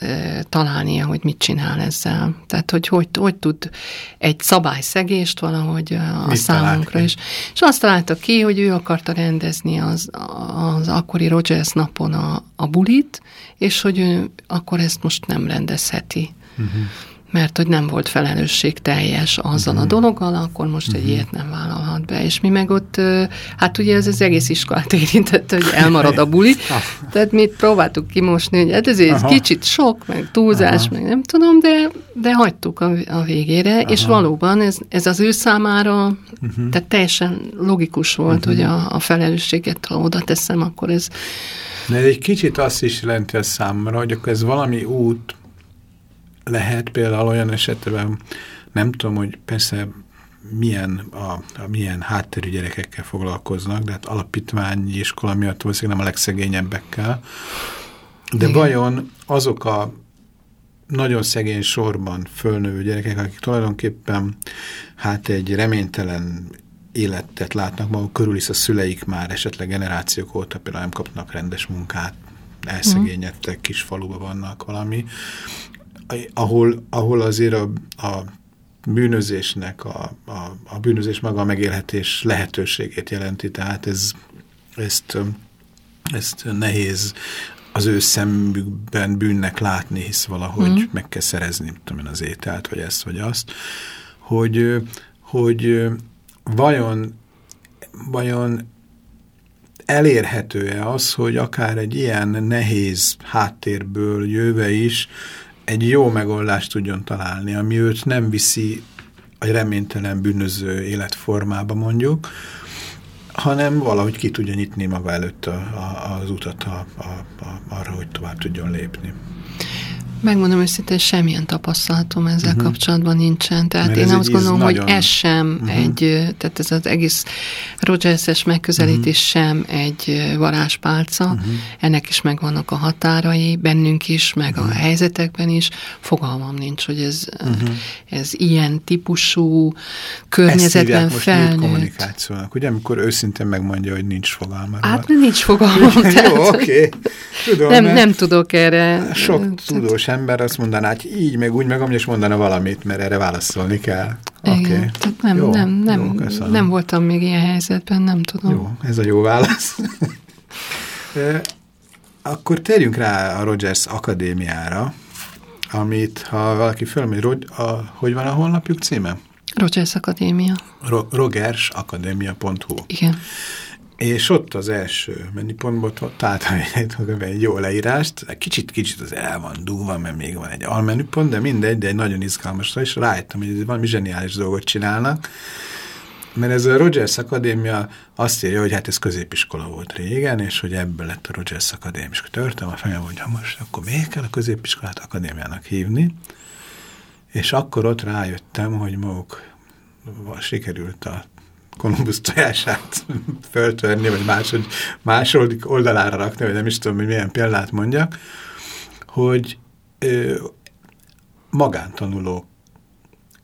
találnia, hogy mit csinál ezzel. Tehát, hogy hogy, hogy tud egy szabályszegést valahogy a mit számunkra is. És azt találta ki, hogy ő akarta rendezni az, az akkori Rogers napon a, a bulit, és hogy ő akkor ezt most nem rendezheti. Uh-huh mert hogy nem volt felelősség teljes azzal a mhm. dologgal, akkor most egy mhm. ilyet nem vállalhat be. És mi meg ott, hát ugye ez az egész iskolát érintett, hogy elmarad a buli, [LAUGHS] tehát mi próbáltuk kimosni, hogy hát ez egy kicsit sok, meg túlzás, Aha. meg nem tudom, de, de hagytuk a, a végére, Aha. és valóban ez, ez az ő számára, uh-huh. tehát teljesen logikus volt, uh-huh. hogy a, a felelősséget, ha oda teszem, akkor ez... De egy kicsit azt is jelenti a számra, hogy akkor ez valami út, lehet például olyan esetben, nem tudom, hogy persze milyen, a, a milyen hátterű gyerekekkel foglalkoznak, de hát alapítványi iskola miatt valószínűleg nem a legszegényebbekkel. De Igen. vajon azok a nagyon szegény sorban fölnövő gyerekek, akik tulajdonképpen hát egy reménytelen életet látnak maguk körül, hisz a szüleik már esetleg generációk óta például nem kapnak rendes munkát, elszegényedtek, kis faluba vannak valami, ahol, ahol azért a, a bűnözésnek, a, a, a bűnözés maga a megélhetés lehetőségét jelenti, tehát ez, ezt, ezt nehéz az ő szemükben bűnnek látni, hisz valahogy mm. meg kell szerezni tudom én, az ételt, vagy ezt, vagy azt, hogy, hogy vajon, vajon elérhető-e az, hogy akár egy ilyen nehéz háttérből jöve is egy jó megoldást tudjon találni, ami őt nem viszi a reménytelen bűnöző életformába mondjuk, hanem valahogy ki tudja nyitni maga előtt a, a, az utat a, a, a, arra, hogy tovább tudjon lépni. Megmondom őszintén, semmilyen tapasztalatom ezzel uh-huh. kapcsolatban nincsen. Tehát Mert én azt gondolom, ez hogy nagyon- ez sem Mhm. egy, tehát ez az egész Rogers-es megközelítés sem egy varázspálca. Mhm. Ennek is megvannak a határai, bennünk is, meg a helyzetekben is. Fogalmam nincs, hogy ez, ez ilyen típusú Ezt környezetben nyílt felnőtt. kommunikációnak, ugye, amikor őszintén megmondja, hogy nincs fogalma. Hát nincs fogalmam. [LAUGHS] Jó, oké. Okay. Tudom, nem, nem tudok erre. Sok tudós ember azt mondaná, hogy így, meg úgy, meg amúgy is mondana valamit, mert erre válaszolni kell. Igen, Okay. tehát nem, Jó, nem, jó, nem, köszönöm. nem voltam még ilyen helyzetben, nem tudom. Jó, ez a jó válasz. [LAUGHS] Akkor térjünk rá a Rogers Akadémiára, amit, ha valaki fölmegy, a, hogy van a honlapjuk címe? Rogers Akadémia. Ro rogersakadémia.hu Igen. És ott az első menüpontból találtam egy, jó leírást, kicsit-kicsit az el van dugva, mert még van egy almenüpont, de mindegy, de egy nagyon izgalmas, és rájöttem, hogy valami zseniális dolgot csinálnak, mert ez a Rogers Akadémia azt írja, hogy hát ez középiskola volt régen, és hogy ebből lett a Rogers Akadémia. És törtem a fejem, hogy ha most akkor miért kell a középiskolát akadémiának hívni? És akkor ott rájöttem, hogy maguk sikerült a Kolumbusz tojását föltörni, vagy másod, második oldalára rakni, vagy nem is tudom, hogy milyen példát mondjak, hogy ö, magántanulók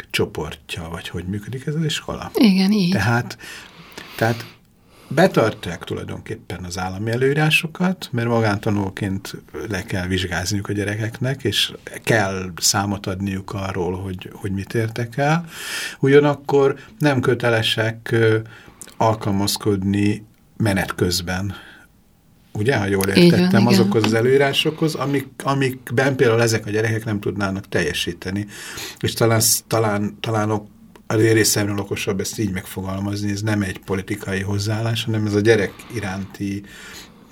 csoportja, vagy hogy működik ez az iskola. Igen, így. Tehát, tehát betartják tulajdonképpen az állami előírásokat, mert magántanulóként le kell vizsgázniuk a gyerekeknek, és kell számot adniuk arról, hogy, hogy mit értek el. Ugyanakkor nem kötelesek alkalmazkodni menet közben. Ugye, ha jól értettem, igen. azokhoz az előírásokhoz, amik, amikben például ezek a gyerekek nem tudnának teljesíteni. És talán, talán, talán ok- az én részemről okosabb ezt így megfogalmazni, ez nem egy politikai hozzáállás, hanem ez a gyerek iránti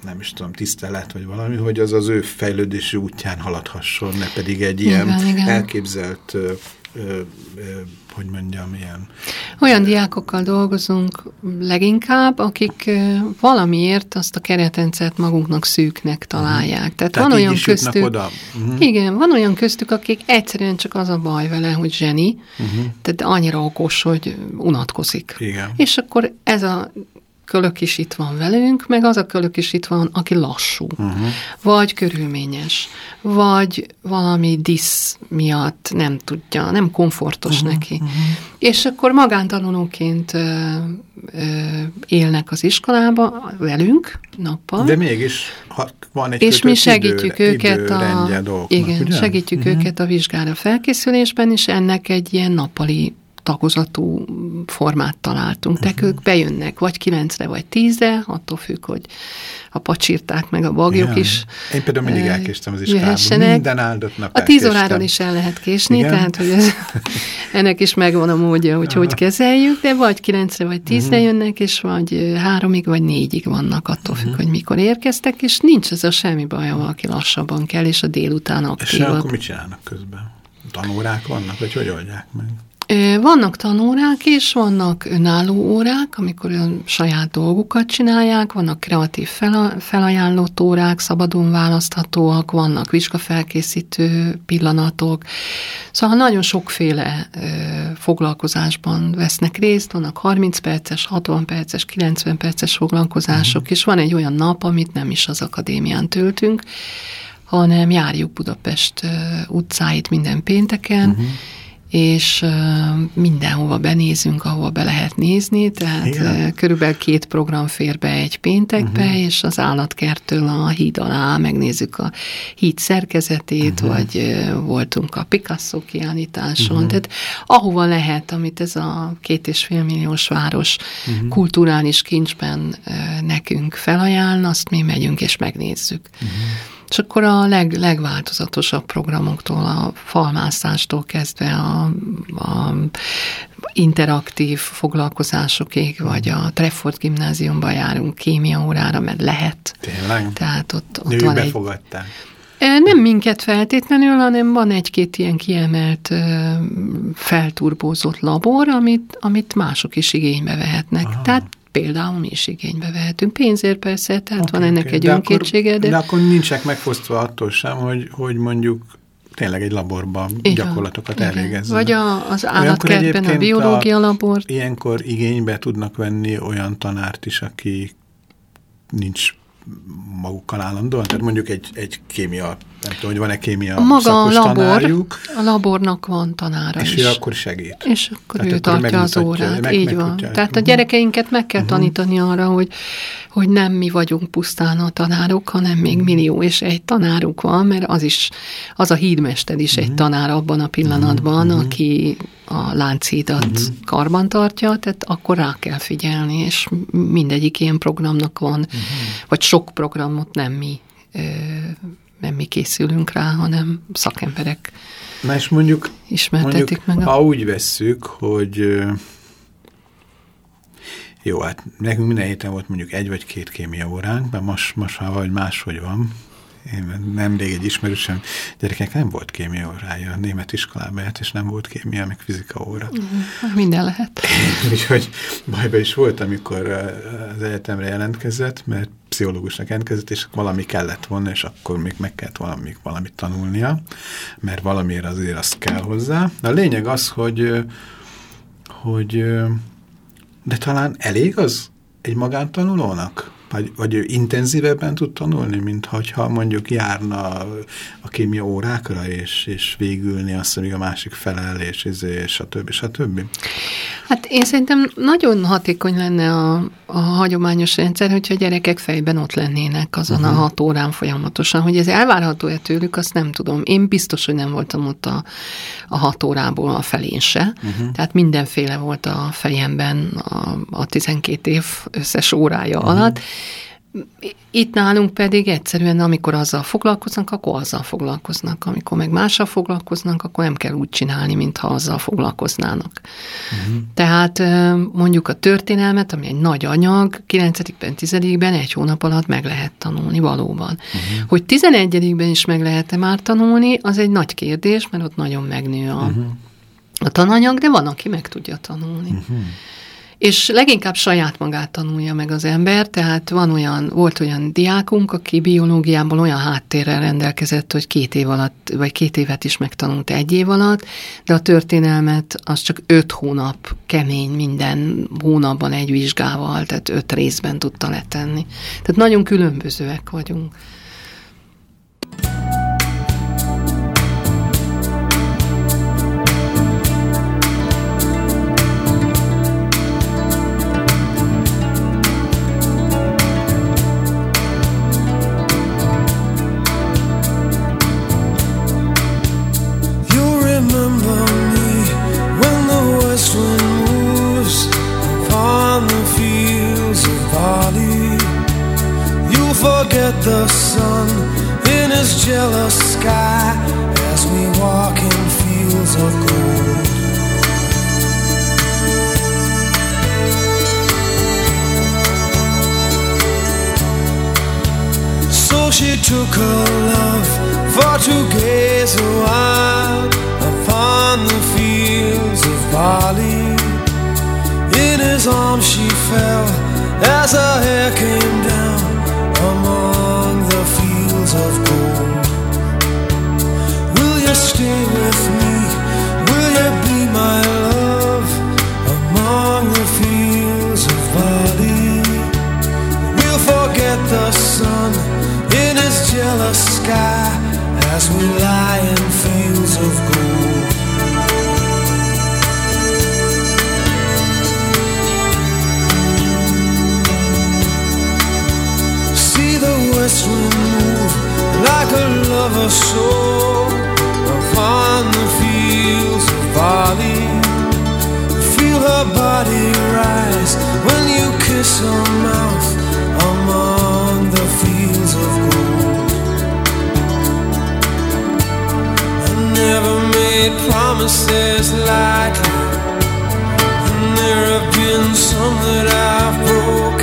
nem is tudom, tisztelet, vagy valami, hogy az az ő fejlődési útján haladhasson, ne pedig egy ilyen Igen, igen. elképzelt, ö, ö, ö, hogy mondjam, ilyen Olyan diákokkal dolgozunk leginkább, akik valamiért azt a keretrendszert magunknak szűknek találják. Tehát, Mhm. Tehát van olyan köztük, oda. Mhm. igen, van olyan köztük, akik egyszerűen csak az a baj vele, hogy zseni, Mhm. tehát annyira okos, hogy unatkozik. Igen. És akkor ez a kölök is itt van velünk, meg az a kölök is itt van, aki lassú, uh-huh. vagy körülményes, vagy valami disz miatt nem tudja, nem komfortos uh-huh. neki. Uh-huh. És akkor magántanulóként ö, ö, élnek az iskolába velünk nappal. De mégis, ha van egy És mi segítjük idő, őket a, dolgoknak, igen, ugye? segítjük Mhm. őket a vizsgára felkészülésben, és ennek egy ilyen nappali tagozatú formát találtunk. Tehát Mhm. ők bejönnek vagy kilencre, vagy tízre, attól függ, hogy a pacsirták meg a bagyok Igen. is Én például mindig elkéstem az iskolában. Minden áldott nap A tíz óráról is el lehet késni, Igen? tehát hogy ez, [LAUGHS] ennek is megvan a módja, hogy hogy kezeljük, de vagy kilencre, vagy tízre Mhm. jönnek, és vagy háromig, vagy négyig vannak, attól függ, hogy mikor érkeztek, és nincs ez a semmi baj, ha valaki lassabban kell, és a délután És aktívabb. akkor mit csinálnak közben? Tanórák vannak, vagy hogy oldják meg? Vannak tanórák is, vannak önálló órák, amikor a saját dolgukat csinálják, vannak kreatív fel, felajánlott órák, szabadon választhatóak, vannak vizsgafelkészítő pillanatok. Szóval nagyon sokféle ö, foglalkozásban vesznek részt, vannak 30 perces, 60 perces, 90 perces foglalkozások, és van egy olyan nap, amit nem is az akadémián töltünk, hanem járjuk Budapest utcáit minden pénteken, uh-huh és mindenhova benézünk, ahova be lehet nézni, tehát Igen. körülbelül két program fér be egy péntekbe, uh-huh. és az állatkertől a híd alá megnézzük a híd szerkezetét, uh-huh. vagy voltunk a Picasso kiállításon, uh-huh. tehát ahova lehet, amit ez a két és fél milliós város uh-huh. kulturális kincsben nekünk felajánl, azt mi megyünk és megnézzük. Uh-huh. És akkor a leg, legváltozatosabb programoktól, a falmászástól kezdve a, a interaktív foglalkozásokig, vagy a Trefford gimnáziumban járunk kémia órára, mert lehet. Tényleg? Tehát ott, ott Nők van egy... befogadták. Nem minket feltétlenül, hanem van egy-két ilyen kiemelt felturbózott labor, amit, amit mások is igénybe vehetnek. Aha. Tehát például mi is igénybe vehetünk. Pénzért persze, tehát okay, van ennek okay. egy de önkétsége. Akkor, de... de akkor nincsek megfosztva attól sem, hogy, hogy mondjuk tényleg egy laborban Igen. gyakorlatokat elvégezzen. Vagy a, az állatkertben a biológia labor. Ilyenkor igénybe tudnak venni olyan tanárt is, aki nincs magukkal állandóan? Tehát mondjuk egy, egy kémia, nem tudom, hogy van-e kémia Maga a labor, tanárjuk. A labornak van tanára és is. És ő akkor segít. És akkor Tehát ő akkor tartja az órát. Meg, így van. Tehát a mhm. gyerekeinket meg kell uh mhm. -huh. tanítani arra, hogy, hogy nem mi vagyunk pusztán a tanárok, hanem még mhm. millió és egy tanáruk van, mert az is, az a hídmester is uh -huh. egy tanár abban a pillanatban, uh -huh. aki a láncidat uh-huh. karban tartja, tehát akkor rá kell figyelni, és mindegyik ilyen programnak van, uh-huh. vagy sok programot nem mi, nem mi készülünk rá, hanem szakemberek Na és mondjuk, ismertetik mondjuk, meg. A... Ha úgy vesszük, hogy jó, hát nekünk minden héten volt mondjuk egy vagy két kémia óránk, mert most, most ha vagy máshogy van, én nemrég egy ismerősem gyerekek nem volt kémia órája, a német iskolába járt, és nem volt kémia, meg fizika óra. Uh, minden lehet. [LAUGHS] Úgyhogy bajba is volt, amikor az egyetemre jelentkezett, mert pszichológusnak jelentkezett, és valami kellett volna, és akkor még meg kellett valami, valamit tanulnia, mert valamiért azért azt kell hozzá. De a lényeg az, hogy, hogy de talán elég az egy magántanulónak? Vagy, vagy ő intenzívebben tud tanulni, mint hogyha mondjuk járna a kémia órákra, és, és végülni azt, amíg a másik felel, és, és, és a többi. Hát én szerintem nagyon hatékony lenne a, a hagyományos rendszer, hogyha a gyerekek fejben ott lennének azon uh -huh. a mhm. hat órán folyamatosan. Hogy ez elvárható-e tőlük, azt nem tudom. Én biztos, hogy nem voltam ott a, a hat órából a felén se. Uh -huh. Tehát mindenféle volt a fejemben a, a 12 év összes órája uh mhm. -huh. alatt. Itt nálunk pedig egyszerűen, amikor azzal foglalkoznak, akkor azzal foglalkoznak. Amikor meg mással foglalkoznak, akkor nem kell úgy csinálni, mintha azzal foglalkoznának. Uh-huh. Tehát mondjuk a történelmet, ami egy nagy anyag, 9-ben, 10 egy hónap alatt meg lehet tanulni valóban. Uh-huh. Hogy 11-ben is meg lehet-e már tanulni, az egy nagy kérdés, mert ott nagyon megnő a, uh-huh. a tananyag, de van, aki meg tudja tanulni. Uh-huh. És leginkább saját magát tanulja meg az ember, tehát van olyan, volt olyan diákunk, aki biológiából olyan háttérrel rendelkezett, hogy két év alatt, vagy két évet is megtanult egy év alatt, de a történelmet az csak öt hónap kemény, minden hónapban egy vizsgával, tehát öt részben tudta letenni. Tehát nagyon különbözőek vagyunk. must we move like a lover soul upon the fields of Bali? Feel her body rise when you kiss her mouth among the fields of gold. I never made promises lightly, and there have been some that I've broken.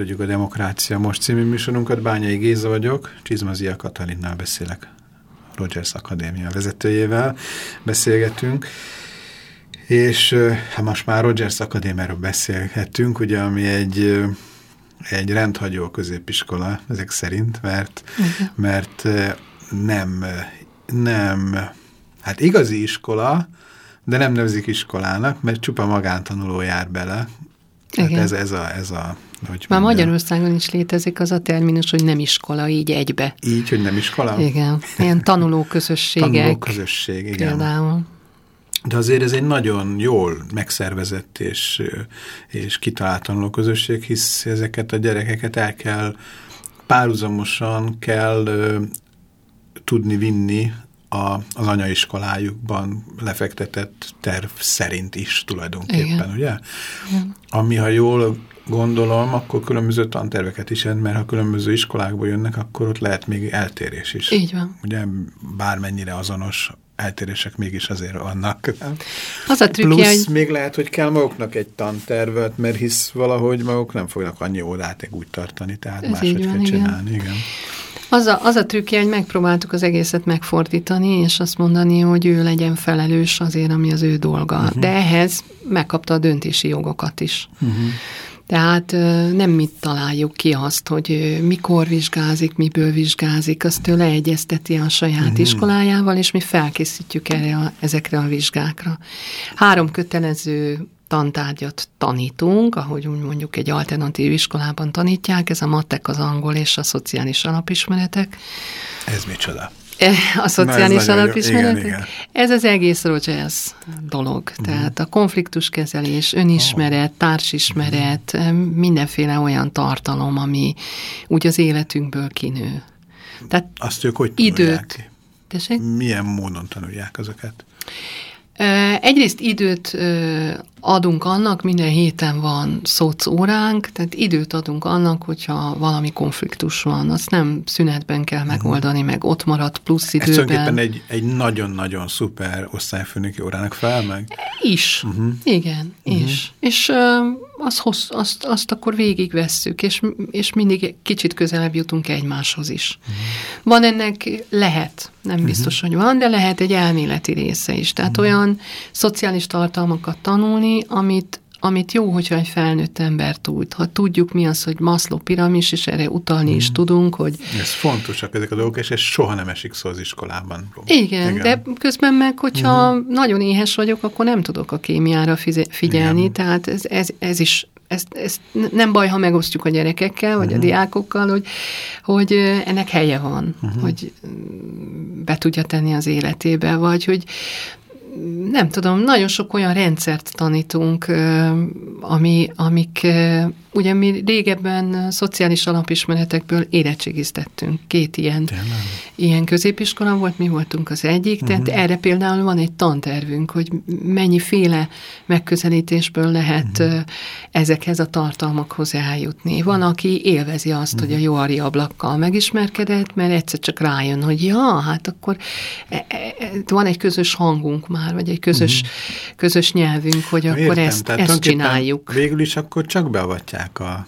Folytatjuk a Demokrácia Most című műsorunkat. Bányai Géza vagyok, Csizmazia Katalinnál beszélek, Rogers Akadémia vezetőjével beszélgetünk. És hát most már Rogers Akadémiáról beszélhetünk, ugye, ami egy, egy rendhagyó középiskola ezek szerint, mert, mert nem, nem, hát igazi iskola, de nem nevezik iskolának, mert csupa magántanuló jár bele. Igen. ez, ez a, ez a hogy Már mondjam. Magyarországon is létezik az a terminus, hogy nem iskola, így egybe. Így, hogy nem iskola? Igen, ilyen [LAUGHS] tanulóközösségek. Tanulóközösség, igen. Például. De azért ez egy nagyon jól megszervezett és, és kitalált tanulóközösség, hisz ezeket a gyerekeket el kell, párhuzamosan kell ö, tudni vinni a, az anyaiskolájukban lefektetett terv szerint is tulajdonképpen, Igen. ugye? Igen. Ami, ha jól gondolom, akkor különböző tanterveket is mert ha különböző iskolákból jönnek, akkor ott lehet még eltérés is. Így van. Ugye bármennyire azonos eltérések mégis azért vannak. Az a trükkje, Plusz hogy... még lehet, hogy kell maguknak egy tantervet, mert hisz valahogy maguk nem fognak annyi órát úgy tartani, tehát Ez máshogy van, kell igen. csinálni. Igen. Az a, az a trükkje, hogy megpróbáltuk az egészet megfordítani, és azt mondani, hogy ő legyen felelős azért, ami az ő dolga. Uh mhm. -huh. De ehhez megkapta a döntési jogokat is. Uh mhm. -huh. Tehát nem mit találjuk ki azt, hogy mikor vizsgázik, miből vizsgázik, azt ő leegyezteti a saját mm. iskolájával, és mi felkészítjük erre a, ezekre a vizsgákra. Három kötelező tantárgyat tanítunk, ahogy mondjuk egy alternatív iskolában tanítják, ez a matek, az angol és a szociális alapismeretek. Ez micsoda? A szociális ez alapismeretek. Igen, igen. Ez az egész Rogers dolog. Mm. Tehát a konfliktuskezelés, önismeret, társismeret, mm. mindenféle olyan tartalom, ami úgy az életünkből kinő. Tehát Azt ők hogy időt. Milyen módon tanulják ezeket? Egyrészt időt adunk annak, minden héten van szoc óránk, tehát időt adunk annak, hogyha valami konfliktus van. Azt nem szünetben kell megoldani, meg ott maradt plusz időben. Ez tulajdonképpen egy, egy nagyon-nagyon szuper osztályfőnöki órának fel meg? Is, uh mhm. -huh. igen, uh mhm. -huh. is. És uh, azt, hossz, azt, azt akkor végigvesszük, és, és mindig kicsit közelebb jutunk egymáshoz is. Uh mhm. -huh. Van ennek, lehet, nem biztos, uh -huh. hogy van, de lehet egy elméleti része is. Tehát uh -huh. olyan szociális tartalmakat tanulni, amit, amit jó, hogyha egy felnőtt ember tud. Ha tudjuk mi az, hogy Maslow piramis, és erre utalni mm. is tudunk, hogy... Ez fontosak ezek a dolgok, és ez soha nem esik szó az iskolában. Igen, Igen. de közben meg, hogyha mm. nagyon éhes vagyok, akkor nem tudok a kémiára figyelni, Igen. tehát ez, ez, ez is ezt, ezt nem baj, ha megosztjuk a gyerekekkel, vagy uh -huh. a mhm. diákokkal, hogy, hogy ennek helye van, uh mhm. -huh. hogy be tudja tenni az életébe, vagy hogy nem tudom, nagyon sok olyan rendszert tanítunk, ami, amik Ugye mi régebben szociális alapismeretekből érettségiztettünk. Két ilyen, ilyen középiskola volt, mi voltunk az egyik, tehát uh mhm. -huh. erre például van egy tantervünk, hogy mennyiféle megközelítésből lehet uh mhm. -huh. ezekhez a tartalmakhoz eljutni. Van, aki élvezi azt, uh -huh. hogy a mhm. Joari ablakkal megismerkedett, mert egyszer csak rájön, hogy ja, hát akkor e, e, e, van egy közös hangunk már, vagy egy közös, uh -huh. közös nyelvünk, hogy akkor Értem, ezt, ezt csináljuk. Végül is akkor csak beavatják használják a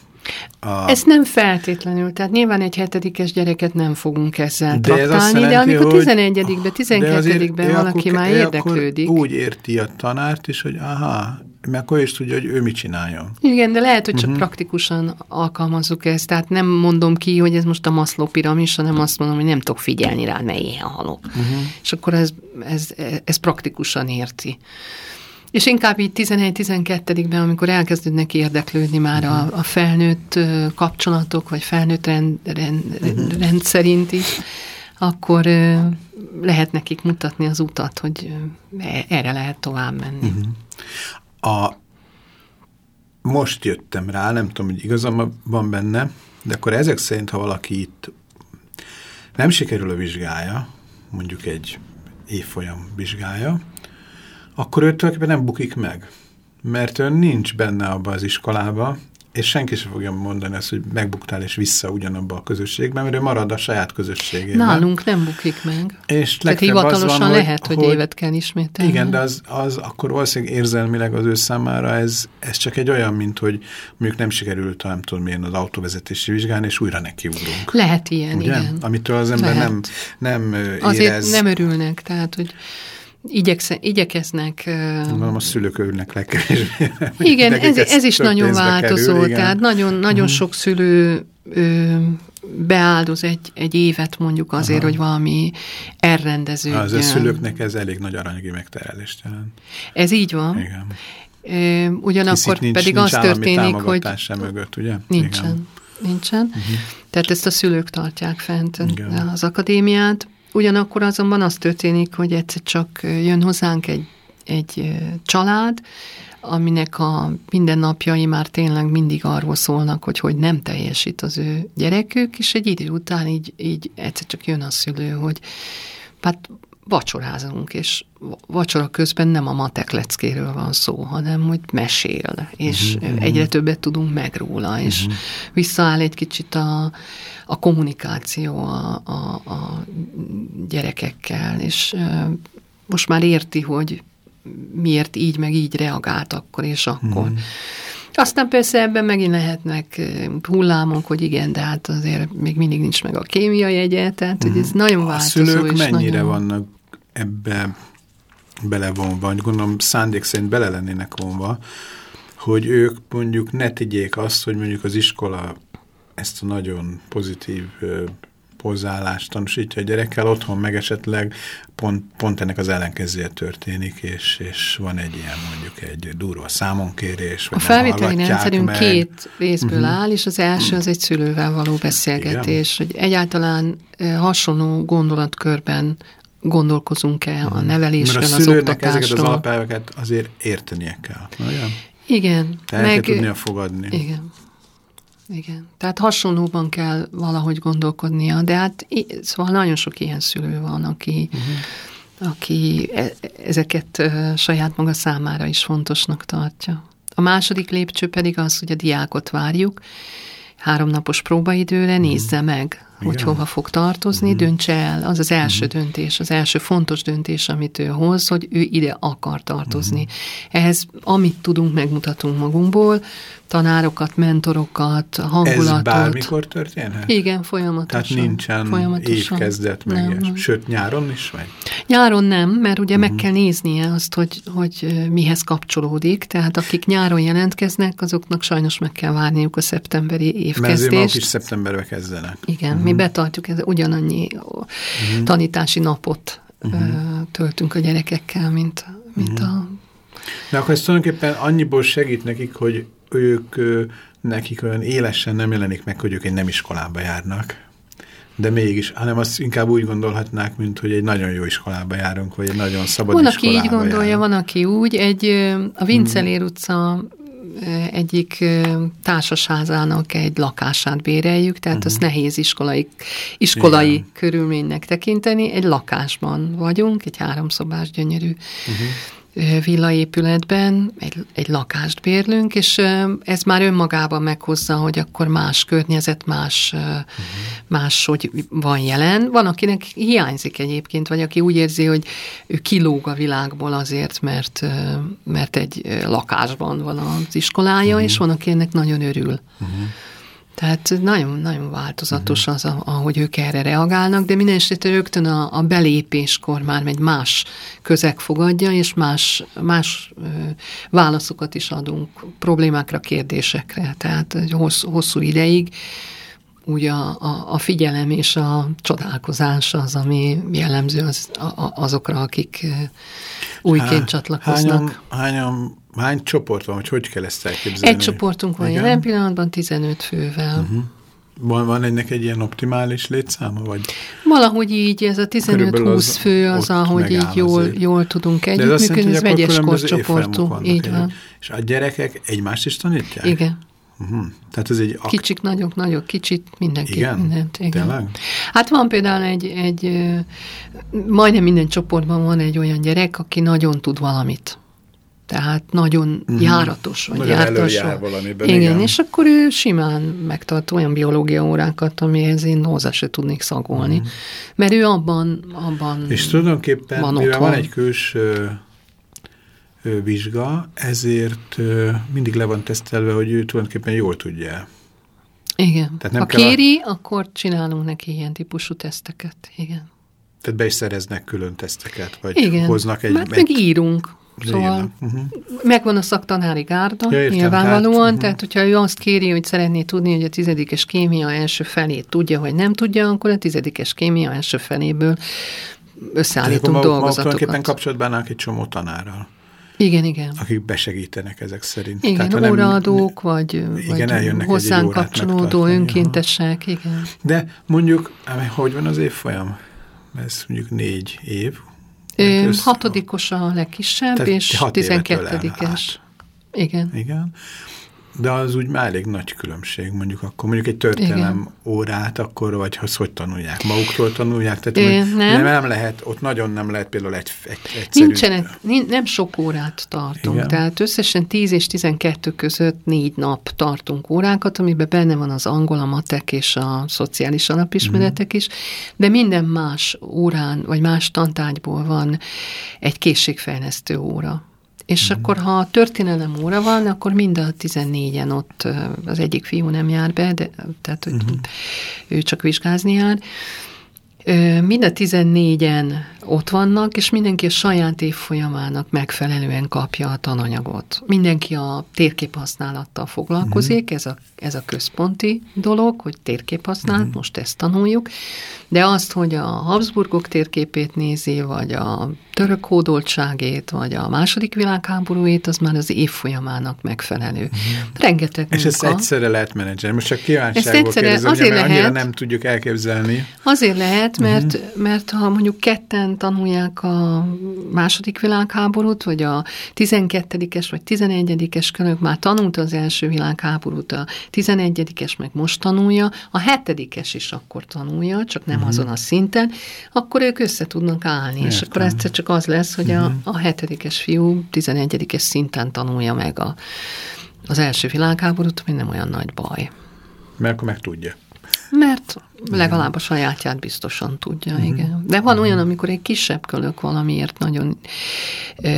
a... Ez nem feltétlenül, tehát nyilván egy hetedikes gyereket nem fogunk ezzel de traktálni, jelenti, de amikor 11-ben, 12-ben valaki már érdeklődik. úgy érti a tanárt is, hogy aha, mert akkor is tudja, hogy ő mit csináljon. Igen, de lehet, hogy csak uh mhm. -huh. praktikusan alkalmazzuk ezt, tehát nem mondom ki, hogy ez most a Maslow piramis, hanem azt mondom, hogy nem tudok figyelni rá, mert éhen halok. Uh mhm. -huh. És akkor ez, ez, ez praktikusan érti. És inkább így 11-12-ben, amikor elkezdődnek érdeklődni már a, a felnőtt kapcsolatok, vagy felnőtt rend, rend, uh-huh. rendszerint is, akkor lehet nekik mutatni az utat, hogy e, erre lehet tovább menni. Uh-huh. A, most jöttem rá, nem tudom, hogy igazam van benne, de akkor ezek szerint, ha valaki itt nem sikerül a vizsgája, mondjuk egy évfolyam vizsgája, akkor ő tulajdonképpen nem bukik meg. Mert ő nincs benne abba az iskolába, és senki sem fogja mondani ezt, hogy megbuktál és vissza ugyanabba a közösségben, mert ő marad a saját közösségében. Nálunk nem bukik meg. És Tehát hivatalosan van, lehet, hogy, hogy évet kell ismételni. Igen, de az, az akkor valószínűleg érzelmileg az ő számára ez, ez csak egy olyan, mint hogy mondjuk nem sikerült, nem tudom milyen az autóvezetési vizsgán, és újra nekiugrunk. Lehet ilyen, Ugye? igen. Amitől az ember Lehet. nem, nem Azért érez. nem örülnek, tehát, hogy igyeksze, igyekeznek... Gondolom, a szülők örülnek legkevésbé. Igen, ez, ez is nagyon változó, kerül, igen. tehát nagyon, nagyon sok szülő ö, beáldoz egy, egy évet mondjuk azért, Aha. hogy valami elrendeződjön. Az a szülőknek ez elég nagy aranyagi megterelést jelent. Ez így van. Igen. Hisz ugyanakkor nincs, pedig nincs az történik, hogy sem mögött, ugye? nincsen. Igen. Nincsen. Uh-huh. Tehát ezt a szülők tartják fent Igen. az akadémiát. Ugyanakkor azonban az történik, hogy egyszer csak jön hozzánk egy, egy család, aminek a mindennapjai már tényleg mindig arról szólnak, hogy hogy nem teljesít az ő gyerekük, és egy idő után így, így egyszer csak jön a szülő, hogy hát vacsorázunk, és vacsora közben nem a matek leckéről van szó, hanem hogy mesél, és uh-huh, egyre többet tudunk meg róla, és uh-huh. visszaáll egy kicsit a, a kommunikáció a, a, a gyerekekkel, és most már érti, hogy miért így, meg így reagált akkor és akkor. Hmm. Aztán persze ebben megint lehetnek hullámok, hogy igen, de hát azért még mindig nincs meg a kémiai jegye, tehát hogy ez nagyon A változó. szülők és mennyire nagyon... vannak ebbe belevonva, gondolom szándék szerint bele lennének vonva, hogy ők mondjuk ne tegyék azt, hogy mondjuk az iskola ezt a nagyon pozitív hozzáállást tanúsítja a gyerekkel, otthon meg esetleg pont, pont ennek az ellenkezője történik, és, és van egy ilyen mondjuk egy durva számonkérés, vagy A felvételi rendszerünk meg. két részből uh-huh. áll, és az első az egy szülővel való beszélgetés, hogy egyáltalán hasonló gondolatkörben gondolkozunk-e a nevelésről, Mert a az szülőnek ezeket az oktatásról. alapelveket azért értenie kell. Olyan? Igen. Te el kell tudnia fogadni. Igen. Igen. Tehát hasonlóban kell valahogy gondolkodnia, de hát szóval nagyon sok ilyen szülő van, aki, uh-huh. aki e- ezeket saját maga számára is fontosnak tartja. A második lépcső pedig az, hogy a diákot várjuk, háromnapos próbaidőre nézze meg, hogy Igen. hova fog tartozni, döntse el. Az az első döntés, az első fontos döntés, amit ő hoz, hogy ő ide akar tartozni. Ehhez, amit tudunk, megmutatunk magunkból, tanárokat, mentorokat, Ez hangulatot. bármikor történhet? Igen, folyamatosan. Tehát nincsen folyamatosan. évkezdet, meg Nem, ilyesmi. nem. Sőt, nyáron is vagy? Nyáron nem, mert ugye Mhm. meg kell néznie azt, hogy, hogy mihez kapcsolódik. Tehát akik nyáron jelentkeznek, azoknak sajnos meg kell várniuk a szeptemberi Mert azért évkezdést. is szeptemberbe kezdenek. Igen, Mhm. uh-huh. mi betartjuk ez ugyanannyi uh-huh. tanítási napot Mhm. uh-huh. töltünk a gyerekekkel, mint, mint Mhm. uh-huh. a... De akkor ez tulajdonképpen annyiból segít nekik, hogy ők nekik olyan élesen nem jelenik meg, hogy ők egy nem iskolába járnak. De mégis, hanem azt inkább úgy gondolhatnák, mint hogy egy nagyon jó iskolába járunk, vagy egy nagyon szabad Van, aki iskolába így gondolja, járunk. van, aki úgy. Egy, a Vincelér utca ö, egyik társasházának egy lakását béreljük, tehát uh-huh. azt nehéz iskolai, iskolai Igen. körülménynek tekinteni. Egy lakásban vagyunk, egy háromszobás gyönyörű uh-huh. Villaépületben, egy, egy lakást bérlünk, és ez már önmagában meghozza, hogy akkor más környezet, más, uh-huh. más hogy van jelen. Van, akinek hiányzik egyébként, vagy aki úgy érzi, hogy ő kilóg a világból azért, mert, mert egy lakásban van az iskolája, uh-huh. és van, aki ennek nagyon örül. Uh-huh. Tehát nagyon, nagyon változatos az, a- ahogy ők erre reagálnak, de minden esetre rögtön a, a belépéskor már egy más közeg fogadja, és más, más ö, válaszokat is adunk problémákra, kérdésekre. Tehát egy hossz, hosszú ideig úgy a, a, a figyelem és a csodálkozás az, ami jellemző az, a, azokra, akik újként Há- csatlakoznak. Hányan, hányan, hány csoport van, hogy hogy kell ezt elképzelni? Egy csoportunk van Igen? jelen pillanatban 15 fővel. Uh-huh. Van, van ennek egy ilyen optimális létszáma? Vagy? Valahogy így ez a Körülbelül 15-20 az fő az, ahogy így jól, azért. jól tudunk együttműködni, ez vegyes korcsoportú. Így van. És a gyerekek egymást is tanítják? Igen. Uh-huh. Tehát ez egy... Kicsik, nagyok, nagyok, kicsit, mindenki, Igen? mindent. Igen. Tényleg? Hát van például egy, egy, majdnem minden csoportban van egy olyan gyerek, aki nagyon tud valamit. Tehát nagyon mm. járatos, vagy Nagyon jártas. igen, igen. és akkor ő simán megtart olyan biológia órákat, amihez én hozzá se tudnék szagolni. Mm. Mert ő abban, abban És tulajdonképpen, van mivel otthon. van egy külső vizsga, ezért mindig le van tesztelve, hogy ő tulajdonképpen jól tudja. Igen. Tehát nem ha kell a- kéri, akkor csinálunk neki ilyen típusú teszteket. Igen. Tehát be is szereznek külön teszteket, vagy Igen. hoznak egy... Mert meg írunk. Szóval. Uh-huh. megvan a szaktanári gárda, Ja, értem, nyilvánvalóan, tehát, tehát, hogyha ő azt kéri, hogy szeretné tudni, hogy a tizedikes kémia első felét tudja, vagy nem tudja, akkor a tizedikes kémia első feléből összeállítunk maguk, maguk tulajdonképpen dolgozatokat. kapcsolatban állnak egy csomó tanárral, Igen, igen. akik besegítenek ezek szerint. Igen, nem- óraadók, vagy, Igen, vagy hozzánk kapcsolódó önkéntesek, igen. De mondjuk, hogy van az évfolyam? Ez mondjuk négy év. Össz- hatodikos a legkisebb, Tehát és tizenkettedikes. Igen. Igen. De az úgy már elég nagy különbség, mondjuk akkor mondjuk egy történelem Igen. órát, akkor vagy azt hogy tanulják? Maguktól tanulják? Tehát Ö, hogy nem. nem lehet, ott nagyon nem lehet például egy, egy egyszerű... Nincsenek, nin- nem sok órát tartunk, Igen. Tehát összesen 10 és 12 között négy nap tartunk órákat, amiben benne van az angol, a matek és a szociális alapismeretek is, de minden más órán, vagy más tantárgyból van egy készségfejlesztő óra. És Mhm. akkor, ha történelem óra van, akkor mind a 14-en ott, az egyik fiú nem jár be, de, tehát hogy Mhm. ő csak vizsgázni jár, Mind a 14-en ott vannak, és mindenki a saját évfolyamának megfelelően kapja a tananyagot. Mindenki a térképhasználattal foglalkozik, ez a, ez a központi dolog, hogy térképhasználat, most ezt tanuljuk, de azt, hogy a Habsburgok térképét nézi, vagy a török hódoltságét, vagy a második világháborúét, az már az évfolyamának megfelelő. Rengeteg És ezt egyszerre lehet menedzselni. Most csak Ezt kíváncsiságból egyszerre- kérdezem, azért mert annyira lehet. nem tudjuk elképzelni. Azért lehet, mert, uh-huh. mert ha mondjuk ketten tanulják a második világháborút, vagy a 12-es vagy 11-es könök már tanulta az első világháborút, a 11-es meg most tanulja, a 7-es is akkor tanulja, csak nem uh-huh. azon a szinten, akkor ők össze tudnak állni, Értem. és akkor egyszer csak az lesz, hogy uh-huh. a, a 7-es fiú 11-es szinten tanulja meg a, az első világháborút, ami nem olyan nagy baj. Mert akkor meg tudja. Mert legalább a sajátját biztosan tudja, uh-huh. igen. De van olyan, amikor egy kisebb kölök valamiért nagyon ö,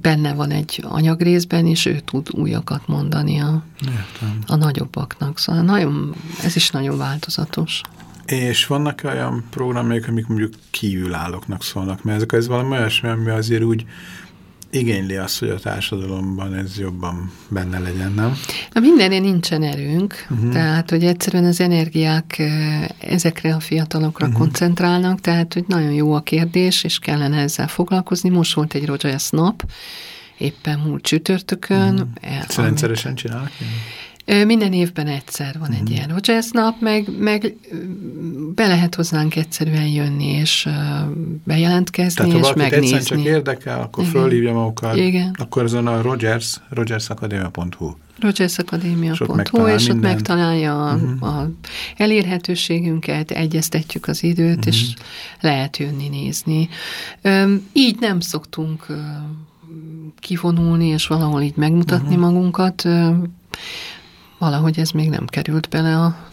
benne van egy anyagrészben, és ő tud újakat mondani a, Értem. a nagyobbaknak. Szóval nagyon, ez is nagyon változatos. És vannak olyan programok, amik mondjuk kívülállóknak szólnak, mert ezek ez valami olyasmi, ami azért úgy igényli azt, hogy a társadalomban ez jobban benne legyen, nem? Na mindenre nincsen erőnk, uh-huh. tehát hogy egyszerűen az energiák ezekre a fiatalokra uh-huh. koncentrálnak, tehát hogy nagyon jó a kérdés, és kellene ezzel foglalkozni. Most volt egy Rogers nap, éppen múlt csütörtökön. Uh-huh. eh, Ezt rendszeresen csinálnak? Minden évben egyszer van egy ilyen Rogers nap, meg, meg be lehet hozzánk egyszerűen jönni, és bejelentkezni, Tehát ha és valakit egyszerűen megnézni. csak érdekel, akkor Igen. fölhívja magukat, Igen. akkor azon a Rogers, rogersakadémia.hu. rogersakadémia.hu, és és ott megtalálja a, uh-huh. a elérhetőségünket, egyeztetjük az időt, uh-huh. és lehet jönni nézni. Öm, így nem szoktunk kivonulni, és valahol így megmutatni uh-huh. magunkat. Öm, valahogy ez még nem került bele a,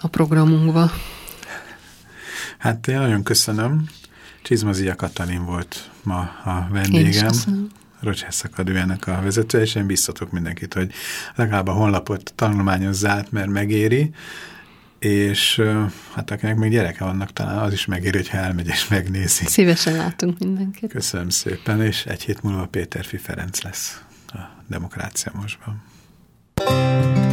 a programunkba. Hát én nagyon köszönöm. Csizmazia Katalin volt ma a vendégem. Rogers Akadémiának a vezetője, és én biztatok mindenkit, hogy legalább a honlapot tanulmányozza át, mert megéri, és hát akinek még gyereke vannak, talán az is megéri, hogyha elmegy és megnézi. Szívesen látunk mindenkit. Köszönöm szépen, és egy hét múlva Péter Fi Ferenc lesz a Demokrácia Mostban. Música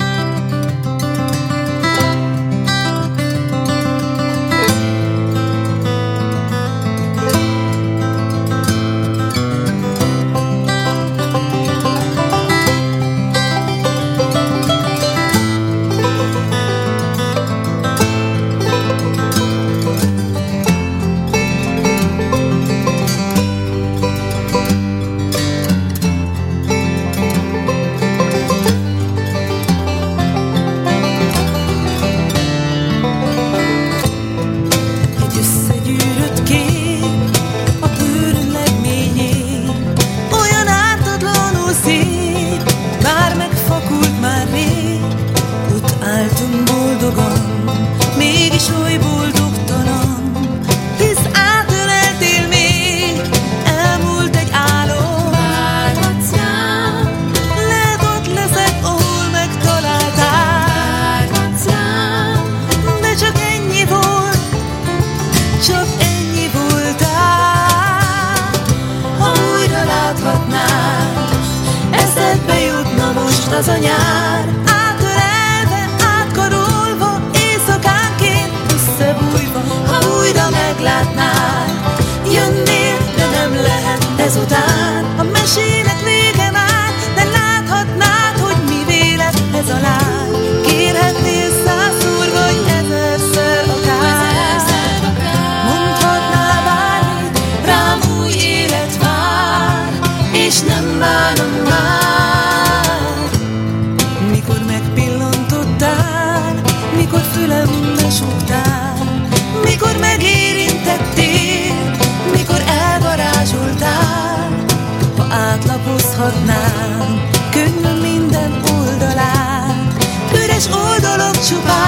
láthatnád Eszedbe jutna most az a nyár. Átlapozhatnám Könnyű minden oldalát Üres oldalak csupán